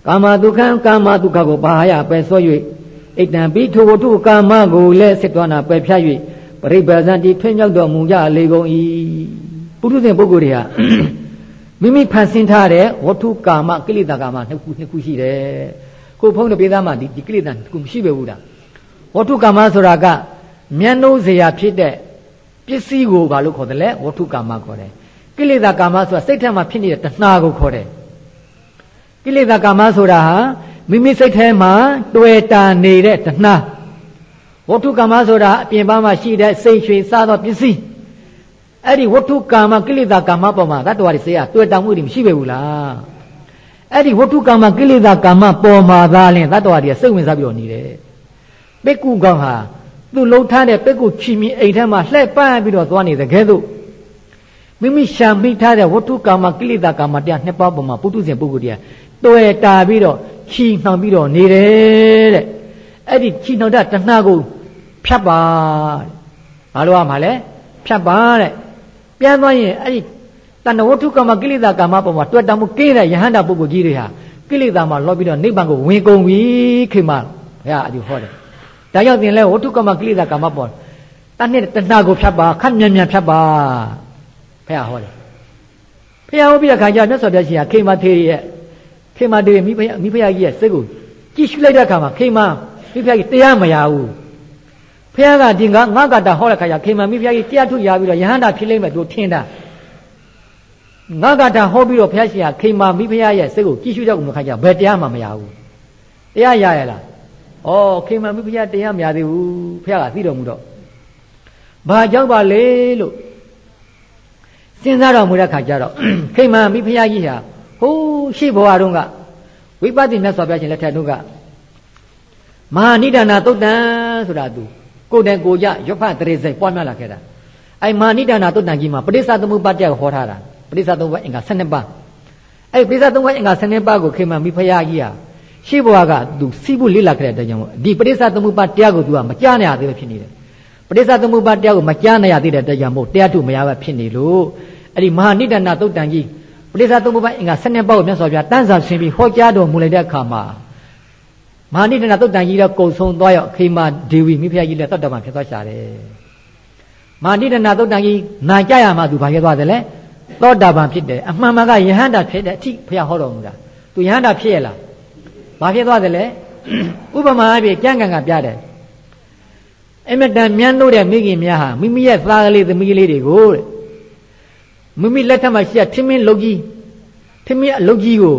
ကာမဒုက္ခံကာမဒုက္ခကိုဘာဟာယပယ်ဆော့၍ဣတံပိထိုဝတ္ထုကာမကိုလည်းစစ်တော်နာပယ်ဖြတ်၍ပရိပဇံတိထွင်မြောက်တော်မူကြလေကုန်၏ပုထုဇဉ်ပုဂ္ဂိုလ်တွေကမိမိဖန်ဆင်းထားတဲ့ဝတ္ထုကာမကိလေသာကာမနှစ်ခုနှစ်ခုရှိတယ်ကိုဖုံးတဲ့ပေးသားမှဒီကိလေသာနှစ်ခုမရှိပဲဘူးလားဝတ္ထုကာမဆိုတာကမျက်နှိုးစရာဖြစ်တဲ့ပစ္စည်းကိုဘာလို့ခေါ်တယ်လဲဝတ္ထုကာမခေါ်တယ်ကိလေသာကာမဆိုတာစိတ်ထဲမှာဖြစ်နေတဲ့တဏှာကိုခေါ်တယ် ကိလေသာကာမဆိုတာဟာမိမိစိတ်ထဲမှာတွေ့တာနေတဲ့တဏှာဝတ္ထုကာမဆိုတာအပြင်ပန်းမှာရှိတဲ့စိတ်ရွှေစားသောပစ္စည်းအဲ့ဒီဝတ္ထုကာမကိလေသာကာမပေါ်မှာတတ္တဝါတွေစေရတွေ့တာမှုတွေမရှိပဲဘူးလားအဲ့ဒီဝတ္ထုကာမကိလေသာကာမပေါ်မှာသာလင်တတ္တဝါတွေစိတ်ဝင်စားပြီးတော့နေတယ်ပိကုကောင်ဟာသူ့လှုပ်ထားတဲ့ပိကုချီမီအိမ်ထဲမှာလှည့်ပန်းပြီးတော့သွားနေတဲ့ကဲသို့မိမိရှာမိထားတဲ့ဝတ္ထုကာမကိလေသာကာမတရားနှစ်ပါးပေါ်မှာပုထုဇဉ်ပုဂ္ဂိုလ်တရား တွေ့တာပြီးတော့ချီနှောင်ပြီးတော့နေတယ်တဲ့အဲ့ဒီချီနှောင်တဲ့တဏှာကိုဖြတ်ပါတဲ့ဘာလို့ရမှာလဲဖြတ်ပါတဲ့ပြန်သွားရင်အဲ့ဒီတဏှဝတ္ထုကာမကိလေသာကာမပေါ်မှာတွေ့တာမှုကိလေသာယဟန္တာပုဂ္ဂိုလ်ကြီးတွေဟာကိလေသာမှာလောပြီးတော့နိဗ္ဗာန်ကိုဝင်ကုန်ပြီခေမဘုရားအဒီဟောတယ်ဒါကြောင့်သင်လဲဝတ္ထုကမကိလေသာကာမပေါ်တနှစ်တဏှာကိုဖြတ်ပါခက်မြန်မြန်ဖြတ်ပါဘုရားဟောတယ်ဘုရားဟောပြီးတဲ့ခါကျမြတ်စွာဘုရားရှင်ကခေမသေးရဲ့ ခေမသေးမိဖုရားမိဖုရားကြီးရဲ့စိတ်ကိုကြည့်ရှုလိုက်တဲ့အခါမှာခေမမိဖုရားကြီးတရားမရဘူးဘုရားကဒီငါငါကတာဟောတဲ့ခါကျခေမမိဖုရားကြီးတရားထုတ်ရပြီးတော့ယဟန္တာဖြစ်လိမ့်မယ်သူထင်တာငါကတာဟောပြီးတော့ဘုရားရှင်ကခေမမိဖုရားရဲ့စိတ်ကိုကြည့်ရှုတဲ့ခါကျဘယ်တရားမှမရဘူးတရားရရလားဩခေမမိဖုရားတရားမရသေးဘူးဖုရားကသိတော်မူတော့ဘာကြောင့်ပါလဲလို့စဉ်းစားတော်မူတဲ့ခါကျတော့ခေမမိဖုရားကြီးဟာ ဟိုးရှိဘဝတုန်းကဝိပဿနာမြတ်စွာဘုရားရှင်လက်ထက်တုန်းကမဟာနိဒာနာသုတ်တံဆိုတာသူကိုယ်တိုင်ကိုကြရွတ်ဖတ်တရေစိတ်ပွားများလာခဲ့တာအဲမဟာနိဒာနာသုတ်တံကြီးမှာပဋိစ္စသမုပ္ပါဒ်ကိုဟောထားတာပဋိစ္စသမုပ္ပါဒ်အင်္ဂါ12ပါးအဲပဋိစ္စသမုပ္ပါဒ်အင်္ဂါ12ပါးကိုခေမမိဖုရားကြီးဟာရှေးဘဝကသူစီးဖို့လေ့လာခဲ့တဲ့အတွက်ကြောင့်ဒီပဋိစ္စသမုပ္ပါတရားကိုသူကမကြားနိုင်ရသေးပဲဖြစ်နေတယ်ပဋိစ္စသမုပ္ပါတရားကိုမကြားနိုင်ရသေးတဲ့အတွက်ကြောင့်မို့တရားထုမရပဲဖြစ်နေလို့အဲ့ဒီမဟာနိဒာနသုတ်တန်ကြီး ပရိစ္ဆသုံးပါးအင်္ဂါ12ပါးကိုမြတ်စွာဘုရားတန်းစာဆင်းပြီးဟောကြားတော်မူလိုက်တဲ့အခါမှာမဟာနိဒနာသုတ်တန်ကြီးတော့ကုံဆုံးသွားရောက်ခေမာဒေဝီမိဖုရားကြီးလည်းတတ်တော်မှာဖြစ်သွားရှာတယ်မဟာနိဒနာသုတ်တန်ကြီးနာကြရမှာသူဘာဖြစ်သွားတယ်လဲသောတာပန်ဖြစ်တယ်အမှန်မှန်ကယဟန္တာဖြစ်တဲ့အထိဘုရားဟောတော်မူတာသူယဟန္တာဖြစ်ရလားဘာဖြစ်သွားတယ်လဲဥပမာအဖြစ်ကြံ့ကံကပြတယ်အမတန်မြန်းလို့တဲ့မိခင်များဟာမိမိရဲ့သားကလေးသမီးကလေးတွေကိုတဲ့ မိမိလက်ထက်မှာရှိတဲ့ထင်းမင်းလုတ်ကြီးထင်းမင်းအလုတ်ကြီးကို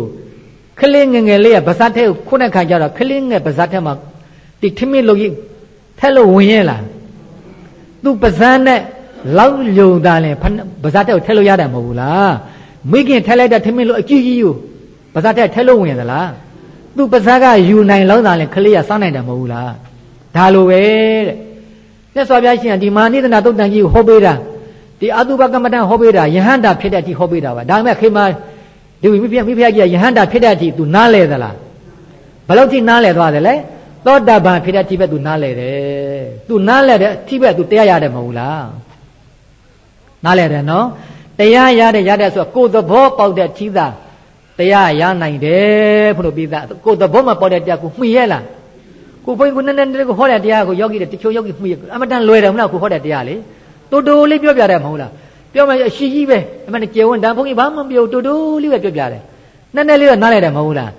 ခလေးငငယ်လေးကဗဇတ်ထဲကိုခုနှစ်ခါကြတော့ခလေးငယ်ဗဇတ်ထဲမှာဒီထင်းမင်းလုတ်ကြီးထက်လို့ဝင်ရဲ့လားသူပဇန်းနဲ့လောက်ယုံတာလဲဗဇတ်ထဲကိုထက်လို့ရတယ်မဟုတ်ဘူးလားမိခင်ထက်လိုက်တဲ့ထင်းမင်းလုတ်အကြီးကြီးကိုဗဇတ်ထဲထက်လို့ဝင်ရသလားသူပဇတ်ကယူနိုင်လောက်တာလဲခလေးကစောင်းနိုင်တယ်မဟုတ်ဘူးလားဒါလိုပဲတဲ့မြတ်စွာဘုရားရှင်ကဒီမာနိဒနာတုတ်တန်ကြီးကိုဟောပေးတာ ဒီအတုပကမ္မတန်ဟောပေးတာယဟန္တာဖြစ်တဲ့အထိဟောပေးတာပါဒါပေမဲ့ခေမာဒီမိဖုရားမိဖုရားကြီးကယဟန္တာဖြစ်တဲ့အထိ तू နားလဲသလားဘယ်လောက်ထိနားလဲသွားတယ်လဲသောတာပန်ဖြစ်တဲ့အထိပဲ तू နားလဲတယ် तू နားလဲတဲ့အထိပဲ तू တရားရတယ်မဟုတ်လားနားလဲတယ်နော်တရားရတဲ့ရတဲ့ဆိုကိုယ်သဘောပေါက်တဲ့ထိသာတရားရနိုင်တယ်ဘုလို့ပြီးသားကိုယ်သဘောမှာပေါက်တဲ့တရားကိုမှီရဲ့လားကိုဘုန်းကြီးကိုနည်းနည်းလေးကိုဟောတဲ့တရားကိုယောဂီတွေတချို့ယောဂီမှီအမတန်လွယ်တယ်မလားကိုဟောတဲ့တရားလေ တူတူလေးပြောပြတယ်မဟုတ်လားပြောမယ်အရှိကြီးပဲအမှန်ကျေဝန်းတန်ဘုန်းကြီးဘာမှမပြောတူတူလေးပဲပြောပြတယ်နည်းနည်းလေးတော့နားလဲတယ်မဟုတ်လား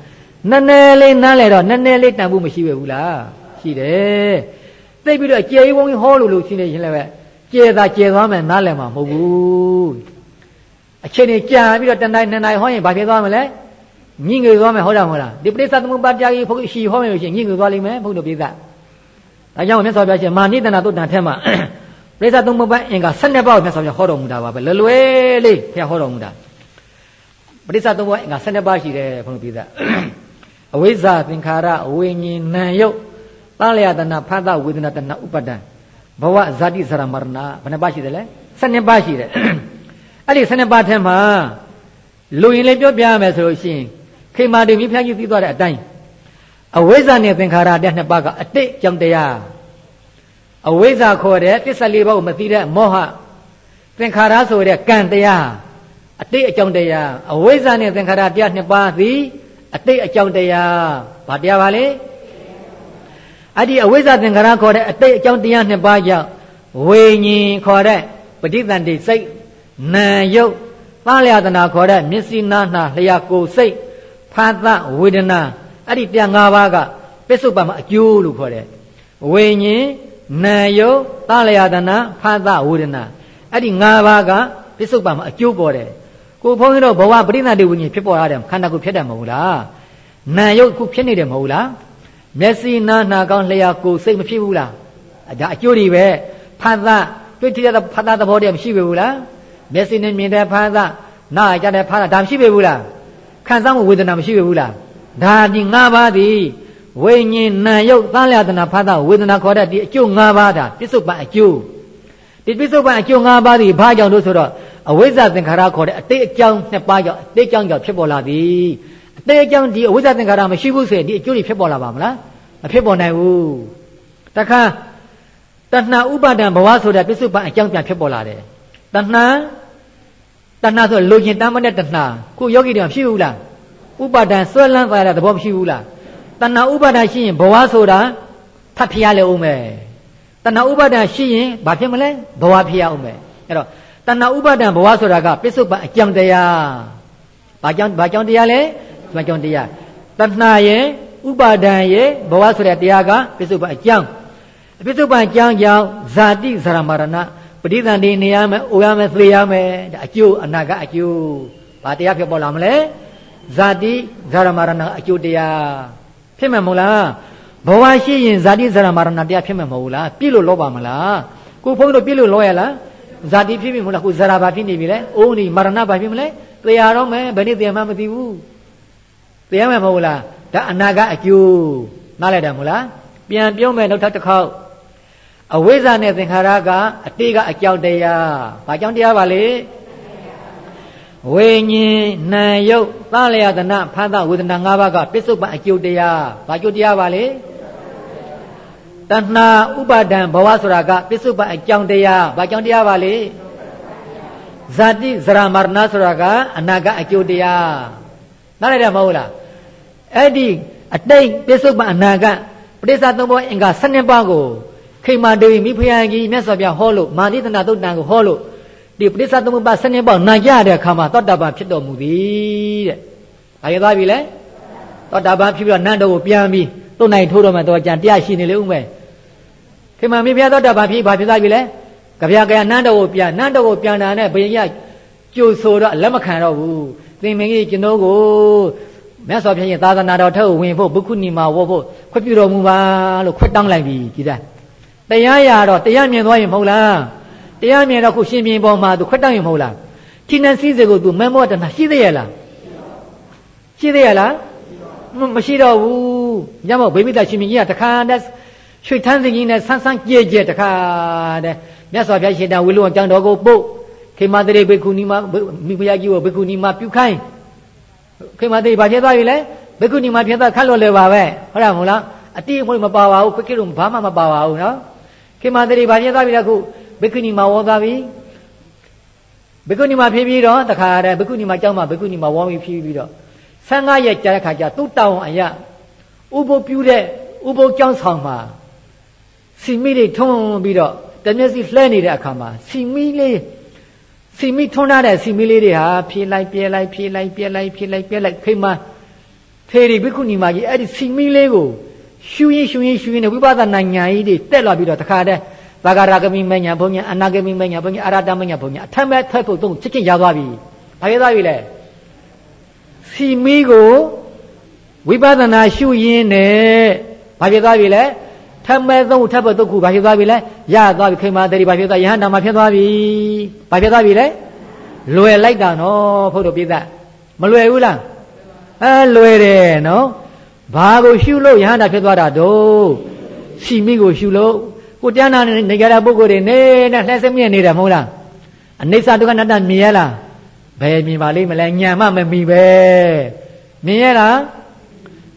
နည်းနည်းလေးနားလဲတော့နည်းနည်းလေးတန်ဖို့မရှိပဲဘူးလားရှိတယ်သိပြီးတော့ကျေဝန်းကြီးဟောလို့လို့ရှိနေရင်လည်းပဲကျေသာကျေသွားမယ်နားလဲမှာမဟုတ်ဘူးအချိန်ကြီးကြာပြီးတော့တနိုင်နှစ်နိုင်ဟောရင်ဘာဖြစ်သွားမလဲညင်ငွေသွားမယ်ဟုတ်တယ်မဟုတ်လားဒီပရိသသမုပ္ပါတရားကြီးဘုရားရှိဟောမယ်လို့ရှိရင်ညင်ငွေသွားလိမ့်မယ်ဘုရားတို့ပြသဒါကြောင့်မြတ်စွာဘုရားရှင်မာနိတနာတုတ်တန်ထက်မှာ ပရိသသုံးပါးအင်္ဂါ12ပါးကိုမြတ်စွာဘုရားဟောတော်မူတာပါပဲလွယ်လွယ်လေးဘုရားဟောတော်မူတာပရိသသုံးပါးအင်္ဂါ12ပါးရှိတယ်ဘုရားပြသအဝိဇ္ဇသင်္ခါရဝိညာဉ်နံယုတ်သလျာတနာဖသဝေဒနာတနာဥပဒံဘဝဇာတိစရမရဏဘယ်နှပါးရှိတယ်လဲ12ပါးရှိတယ်အဲ့ဒီ12ပါးထဲမှာလူရင်လည်းပြောပြရမယ်ဆိုလို့ရှိရင်ခေမာတေမိဖျားကြီးသိသွားတဲ့အတိုင်းအဝိဇ္ဇနဲ့သင်္ခါရတဲ့နှစ်ပါးကအတိတ်ကြောင့်တရား အဝိဇ္ဇခေါ်တဲ့သစ္စာလေးပါးကိုမသိတဲ့မောဟသင်္ခါရဆိုတဲ့ကံတရားအတိတ်အကြောင်းတရားအဝိဇ္ဇနဲ့သင်္ခါရတရားနှစ်ပါးသည်အတိတ်အကြောင်းတရားဘာတရားပါလဲအဲ့ဒီအဝိဇ္ဇသင်္ခါရခေါ်တဲ့အတိတ်အကြောင်းတရားနှစ်ပါးကြောင့်ဝိညာဉ်ခေါ်တဲ့ပဋိသန္ဓေစိတ်နာယုတ်သလျာတနာခေါ်တဲ့မျက်စိနာနာလျာကိုယ်စိတ်ဖာသဝေဒနာအဲ့ဒီတရား၅ပါးကပစ္စုပ္ပန်မှာအကျိုးလို့ခေါ်တယ်ဝိညာဉ် နာယုသလျာတနာဖာသဝေဒနာအဲ့ဒီ၅ပါးကပစ္စုပ္ပန်မှာအကျိုးပေါ်တယ်ကိုဘုန်းကြီးတို့ဘဝပရိသတ်ဝိညာဉ်ဖြစ်ပေါ်ရတယ်ခန္ဓာကိုယ်ဖြစ်တယ်မဟုတ်လားနာယုခုဖြစ်နေတယ်မဟုတ်လားမျက်စိနာနာကောင်းလျှာကိုယ်စိတ်မဖြစ်ဘူးလားဒါအကျိုးတွေပဲဖာသတွေ့ထတဲ့ဖာသသဘောတည်းမရှိဘူးလားမျက်စိနဲ့မြင်တဲ့ဖာသနားကြတဲ့ဖာသဒါမရှိဘူးလားခံစားမှုဝေဒနာမရှိဘူးလားဒါဒီ၅ပါးသည် ဝိညာဉ်နာယုတ်သလျတနာဖသဝေဒနာခေါ်တဲ့ဒီအကျိုး၅ပါးဒါပစ္စုပန်အကျိုးဒီပစ္စုပန်အကျိုး၅ပါးသည်ဘာကြောင့်လို့ဆိုတော့အဝိဇ္ဇသင်္ခါရခေါ်တဲ့အတိတ်အကြောင်းနှစ်ပါးကြောင့်အတိတ်အကြောင်းကြောင့်ဖြစ်ပေါ်လာသည်အတိတ်အကြောင်းဒီအဝိဇ္ဇသင်္ခါရမရှိဘူးဆိုရင်ဒီအကျိုးတွေဖြစ်ပေါ်လာပါမလားမဖြစ်ပေါ်နိုင်ဘူးတခါတဏှာဥပါဒံဘဝဆိုတဲ့ပစ္စုပန်အကြောင်းပြန်ဖြစ်ပေါ်လာတယ်တဏှာတဏှာဆိုလိုချင်တမ်းမတဲ့တဏှာကိုယောဂီတွေမရှိဘူးလားဥပါဒံဆွဲလန်းသွားတဲ့သဘောမရှိဘူးလား တဏှာဥပါဒံရှိရင်ဘဝဆိုတာထပ်ဖြစ်ရလေဦးမယ်တဏှာဥပါဒံရှိရင်ဘာဖြစ်မလဲဘဝဖြစ်ရအောင်မယ်အဲ့တော့တဏှာဥပါဒံဘဝဆိုတာကပစ္စုပန်အကြောင်းတရားဘာကြောင့်ဘာကြောင့်တရားလဲဘာကြောင့်တရားတဏှာရဲ့ဥပါဒံရဲ့ဘဝဆိုတဲ့တရားကပစ္စုပန်အကြောင်းပစ္စုပန်အကြောင်းကြောင့်ဇာတိဇရမရဏပဋိသန္ဓေနေရမယ်အိုရမယ်သေရမယ်ဒါအကျိုးအနာကအကျိုးဘာတရားဖြစ်ပေါ်လာမလဲဇာတိဇာရမရဏအကျိုးတရား ဖြစ်မှာမဟုတ်လားဘဝရှိရင်ဇာတိဇာရမရဏတရားဖြစ်မှာမဟုတ်လားပြည့်လို့လောပါမလားကိုဘုန်းကြီးတို့ပြည့်လို့လောရလားဇာတိဖြစ်ပြီမဟုတ်လားကိုဇာရဘာဖြစ်နေပြီလဲအိုးနေမရဏဘာဖြစ်မလဲသေရတော့မယ်ဘယ်နေ့သေမှမသိဘူးသေရမှာမဟုတ်လားဒါအနာကအကျိုးနားလိုက်တယ်မဟုတ်လားပြန်ပြောမယ်နောက်ထပ်တစ်ခေါက်အဝိဇ္ဇာနဲ့သင်္ခါရကအတိကအကြောင်းတရားဘာကြောင့်တရားပါလဲ ဝိညာဉ်နာယုတ်သလျာတနာဖသဝေဒနာ၅ပါးကပစ္စုပန်အကျိုးတရားဘာကျိုးတရားပါလဲတဏှာဥပါဒံဘဝဆိုတာကပစ္စုပန်အကြောင်းတရားဘာကြောင့်တရားပါလဲဇာတိဇရာမရဏဆိုတာကအနာဂတ်အကျိုးတရားနားလည်တယ်မဟုတ်လားအဲ့ဒီအတိတ်ပစ္စုပန်အနာဂတ်ပရိစ္ဆာသုံးဘောအင်္ဂါ7ပါးကိုခိမာဒေဝီမိဖုရားကြီးမြတ်စွာဘုရားဟောလို့မာနိတနာသုတ်တံကိုဟောလို့ ဒီပရိစ္ဆာသုံးပါး7ပါးနာကြတဲ့အခါမှာသောတာပန်ဖြစ်တော်မူသည်တဲ့။ဒါရသွားပြီလေ။သောတာပန်ဖြစ်ပြီးတော့နန္ဒကိုပြန်ပြီးသုံးနိုင်ထိုးတော်မှတော့ကြံတရားရှိနေလေဦးမယ်။ခိမာမိဖုရားသောတာပန်ဖြစ်ဘာဖြစ်သွားပြီလဲ။ကြပြကြနန္ဒကိုပြန်နန္ဒကိုပြန်တာနဲ့ဘုရားကြိုဆိုတော့လက်မခံတော့ဘူး။သင်မင်းကြီးကျွန်တော်ကိုမြတ်စွာဘုရားရဲ့သာသနာတော်ထက်ဝင်ဖို့ဘုခုနီမှာဝေါ်ဖို့ခွင့်ပြုတော်မူပါလို့ခွတ်တောင်းလိုက်ပြီကြည်သားတရားရတော့တရားမြင်သွားရင်မဟုတ်လား တရားမြင်တော့ခုရှင်ပြင်ပေါ်မှာသူခွတ်တောင်းရင်မဟုတ်လားခိနစည်းစေကိုသူမမောတနာရှိသေးရလားရှိသေးရလားမရှိတော့ဘူးညမောဗိမိတရှင်မြင်ကြီးကတခါတည်းရွှေထန်းစင်ကြီးနဲ့ဆန်းဆန်းကြဲကြဲတခါတည်းမြတ်စွာဘုရားရှင်တန်ဝီလုံကျောင်းတော်ကိုပို့ခေမတရေဘိက္ခုနီမမိဖုရားကြီးကိုဘိက္ခုနီမပြုခိုင်းခေမတိဘာဖြစ်သွားပြီလဲဘိက္ခုနီမဖြစ်သွားခတ်လို့လေပါပဲဟုတ်လားမဟုတ်လားအတိအမွေမပါပါဘူးခွကိလို့ဘာမှမပါပါဘူးနော်ခေမတိဘာဖြစ်သွားပြီလဲခု ဘိက္ခုနီမဝေါ်သွားပြီဘိက္ခုနီမဖြစ်ပြီးတော့တခါတည်းဘိက္ခုနီမကြောင်းမှာဘိက္ခုနီမဝေါ်ပြီးဖြစ်ပြီးတော့15ရက်ကြာတဲ့ခါကျသူ့တောင်းအရာဥပုပ်ပြူတဲ့ဥပုပ်ကြောင်းဆောင်မှာစီမိတွေထုံးပြီးတော့တမျက်စိလှဲနေတဲ့အခါမှာစီမိလေးစီမီထွန်းထားတဲ့စီမီလေးတွေဟာဖြေးလိုက်ပြဲလိုက်ဖြေးလိုက်ပြဲလိုက်ဖြေးလိုက်ပြဲလိုက်ခိမထေရီဘိက္ခုနီမကြီးအဲ့ဒီစီမီလေးကိုရှူရင်ရှူရင်ရှူရင်ဝိပဿနာဉာဏ်ကြီးတွေတက်လာပြီးတော့တခါတည်း သာဂရဂမိမညာဘုံညာအနာဂမိမညာဘုံညာအရတမညာဘုံညာအထက်မဲ့ထွက်ဖို့သုံးချစ်ချင်းရသွားပြီ။ဘာဖြစ်သွားပြီလဲ။စီမီကိုဝိပဿနာရှုရင်းနဲ့ဘာဖြစ်သွားပြီလဲ။ထမဲသုံးထပ်ဖို့တုတ်ခုဘာဖြစ်သွားပြီလဲရသွားပြီခိမာတရီဘာဖြစ်သွားယဟန္တာမှာဖြစ်သွားပြီဘာဖြစ်သွားပြီလဲလွယ်လိုက်တာနော်ဖို့တို့ပြသမလွယ်ဘူးလားအဲလွယ်တယ်နော်ဘာကိုရှုလို့ယဟန္တာဖြစ်သွားတာတို့စီမိကိုရှုလို့ ကိုတရားနာနေကြတဲ့ပုဂ္ဂိုလ်တွေနေနဲ့လှဲစမြင့်နေတယ်မဟုတ်လားအနိစ္စဒုက္ခအနတ္တမြင်ရလားဘယ်မြင်ပါလိမ့်မလဲညံမှမမီပဲမြင်ရလား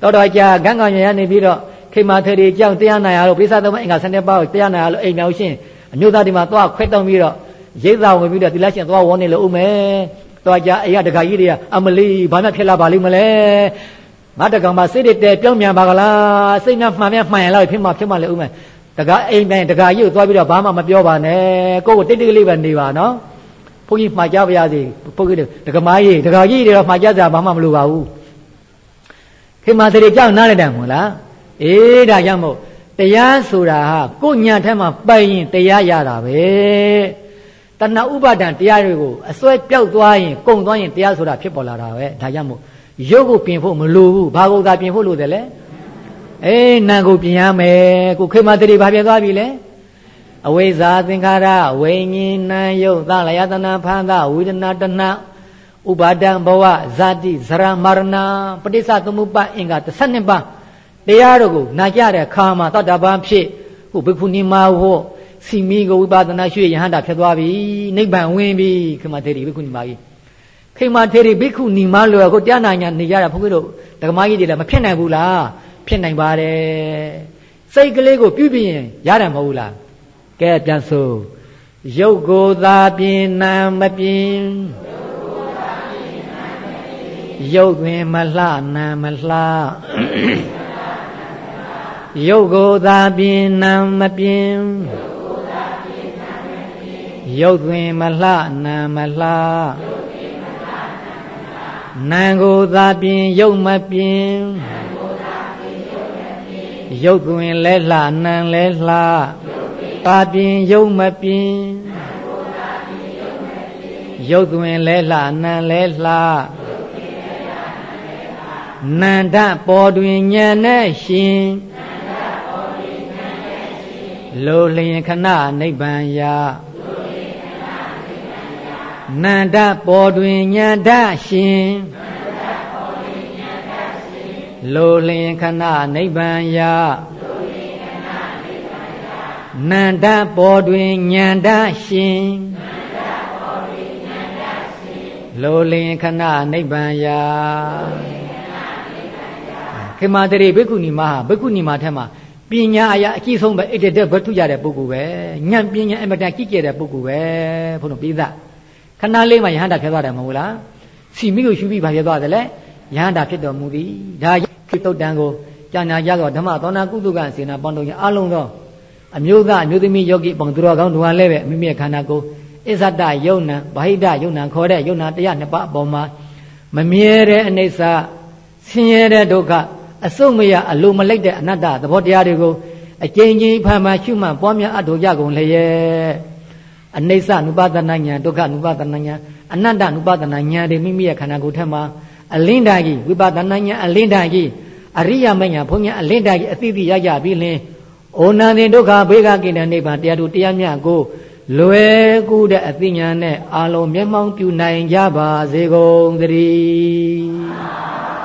တော်တော်ကြာဂန်းကောင်ရရနေပြီးတော့ခေမာထေရီကြောင့်တရားနာရလို့ပိဿသမအင်္ဂါ7ပါးကိုတရားနာရလို့အိမ်မြောင်ရှင်အမျိုးသားဒီမှာသွားခွဲတောင်းပြီးတော့ရိတ်သာဝင်ပြီးတော့သီလရှင်သွားဝန်းနေလို့ဦးမယ်သွားကြအိမ်ကတခါကြီးတွေကအမလီဘာမှဖြစ်လာပါလိမ့်မလဲငါတကောင်မှာစိတ်တွေတဲပြောင်းမြန်ပါကလားစိတ်များမှန်မြန်မှန်ရလောက်ဖြစ်မှဖြစ်မှလည်းဦးမယ် တကားအိမ်တိုင်းတကားကြီးကိုသွားပြီးတော့ဘာမှမပြောပါနဲ့ကိုယ့်ကိုတိတ်တိတ်လေးပဲနေပါနော်ဘုန်းကြီးမှားကြပါရစေဘုန်းကြီးတက္ကမကြီးတက္ကကြီးတွေတော့မှားကြစရာဘာမှမလိုပါဘူးခေမာသရေကြောက်နားလိုက်တယ်မို့လားအေးဒါကြောင့်မို့တရားဆိုတာဟာကိုညာထက်မှပိုင်ရင်တရားရတာပဲတဏှာဥပါဒံတရားတွေကိုအစွဲပြောက်သွားရင်ကုံသွားရင်တရားဆိုတာဖြစ်ပေါ်လာတာပဲဒါကြောင့်မို့ရုပ်ကိုပြင်ဖို့မလိုဘူးဘာကိုသာပြင်ဖို့လိုတယ်လဲ အေးနာကိုပြင်ရမယ်ကိုခေမတတိဘာပြသွားပြီလဲအဝိဇ္ဇာသင်္ခါရဝိညာဉ်နာယုတ်သလယတနာဖန်သဝိဒနာတဏဥပါဒံဘဝဇာတိဇရမရဏပဋိစ္စသမုပ္ပါအင်္ဂါ12ပါးတရားတော်ကိုနာကြတဲ့ခါမှာတတ္တပံဖြစ်ဟိုဘိက္ခုနီမာဟောစီမီကိုဝိပဿနာရွှေယဟန္တာဖြစ်သွားပြီနိဗ္ဗာန်ဝင်ပြီခေမထေရီဘိက္ခုနီမာကြီးခေမထေရီဘိက္ခုနီမာလို့ကိုတရားနာညာနေကြတာဘုန်းကြီးတို့ဒကမကြီးတွေလည်းမဖြစ်နိုင်ဘူးလား ဖြစ်နိုင်ပါတယ်စိတ်ကလေးကိုပြုပြင်ရင်ရတယ်မဟုတ်လားကဲပြန်ဆိုရုပ်ကိုသာပြင်နာမပြင်ရုပ်တွင်မလှနာမလှရုပ်ကိုသာပြင်နာမပြင်ရုပ်တွင်မလှနာမလှနာကိုသာပြင်ရုပ်မပြင် ရုပ်တွင်လဲလှနာလဲလှသာပြင်ရုပ်မပြင်ရုပ်တွင်လဲလှနာလဲလှနန္ဒပေါ်တွင်ဉာဏ်နဲ့ရှင်လိုလျင်ခဏနိဗ္ဗာန်ရနန္ဒပေါ်တွင်ညာဒရှင် လိုလျင်ခဏနိဗ္ဗာန်ရနန္ဒပေါ်တွင်ညာဒရှင်လိုလျင်ခဏနိဗ္ဗာန်ရခေမာတရေဘိက္ခုနီမဟာဘိက္ခုနီမထက်မှာပညာအရာအကြီးဆုံးပဲဣတတဲ့ဘတ်ထုကြတဲ့ပုဂ္ဂိုလ်ပဲဉာဏ်ပညာအမတန်ကြီးကျယ်တဲ့ပုဂ္ဂိုလ်ပဲဘုန်းတော်ပြသခဏလေးမှယဟန္တာဖြစ်သွားတယ်မဟုတ်လားစီမိကိုရှုပြီးဘာဖြစ်သွားတယ်လဲ ယဟန္တာဖြစ်တော်မူသည်ဒါဖြစ်တုတ်တန်ကိုကြာနာကြသောဓမ္မသောနာကုသကစေနာပေါင်းတို့ရဲ့အလုံးသောအမျိုးသားအမျိုးသမီးယောဂီပေါင်းသူတော်ကောင်းတို့ဟာလည်းပဲမိမိရဲ့ခန္ဓာကိုယ်အစ္ဆတယုံနံဗဟိတယုံနံခေါ်တဲ့ယုံနံတရားနှစ်ပါးအပေါ်မှာမမြဲတဲ့အနိစ္စဆင်းရဲတဲ့ဒုက္ခအစုံမရအလိုမလိုက်တဲ့အနတ္တသဘောတရားတွေကိုအကျဉ်းချင်းဖန်မှရှုမှတ်ပွားများအထောက်ကြကုန်လျက်အနိစ္စနုပါဒနာညာဒုက္ခနုပါဒနာညာအနတ္တနုပါဒနာညာတွေမိမိရဲ့ခန္ဓာကိုယ်ထက်မှာ အလင်းတာကြီးဝိပဿနာညာအလင်းတာကြီးအရိယာမညာဘုံညာအလင်းတာကြီးအသိသိရကြပြီးလင်းဩနန္တိဒုက္ခဘေကကိဏနိဗ္ဗာန်တရားတို့တရားမြတ်ကိုလွယ်ကူတဲ့အသိဉာဏ်နဲ့အာလုံးမျက်မှောင်ပြုနိုင်ကြပါစေကုန်သတည်း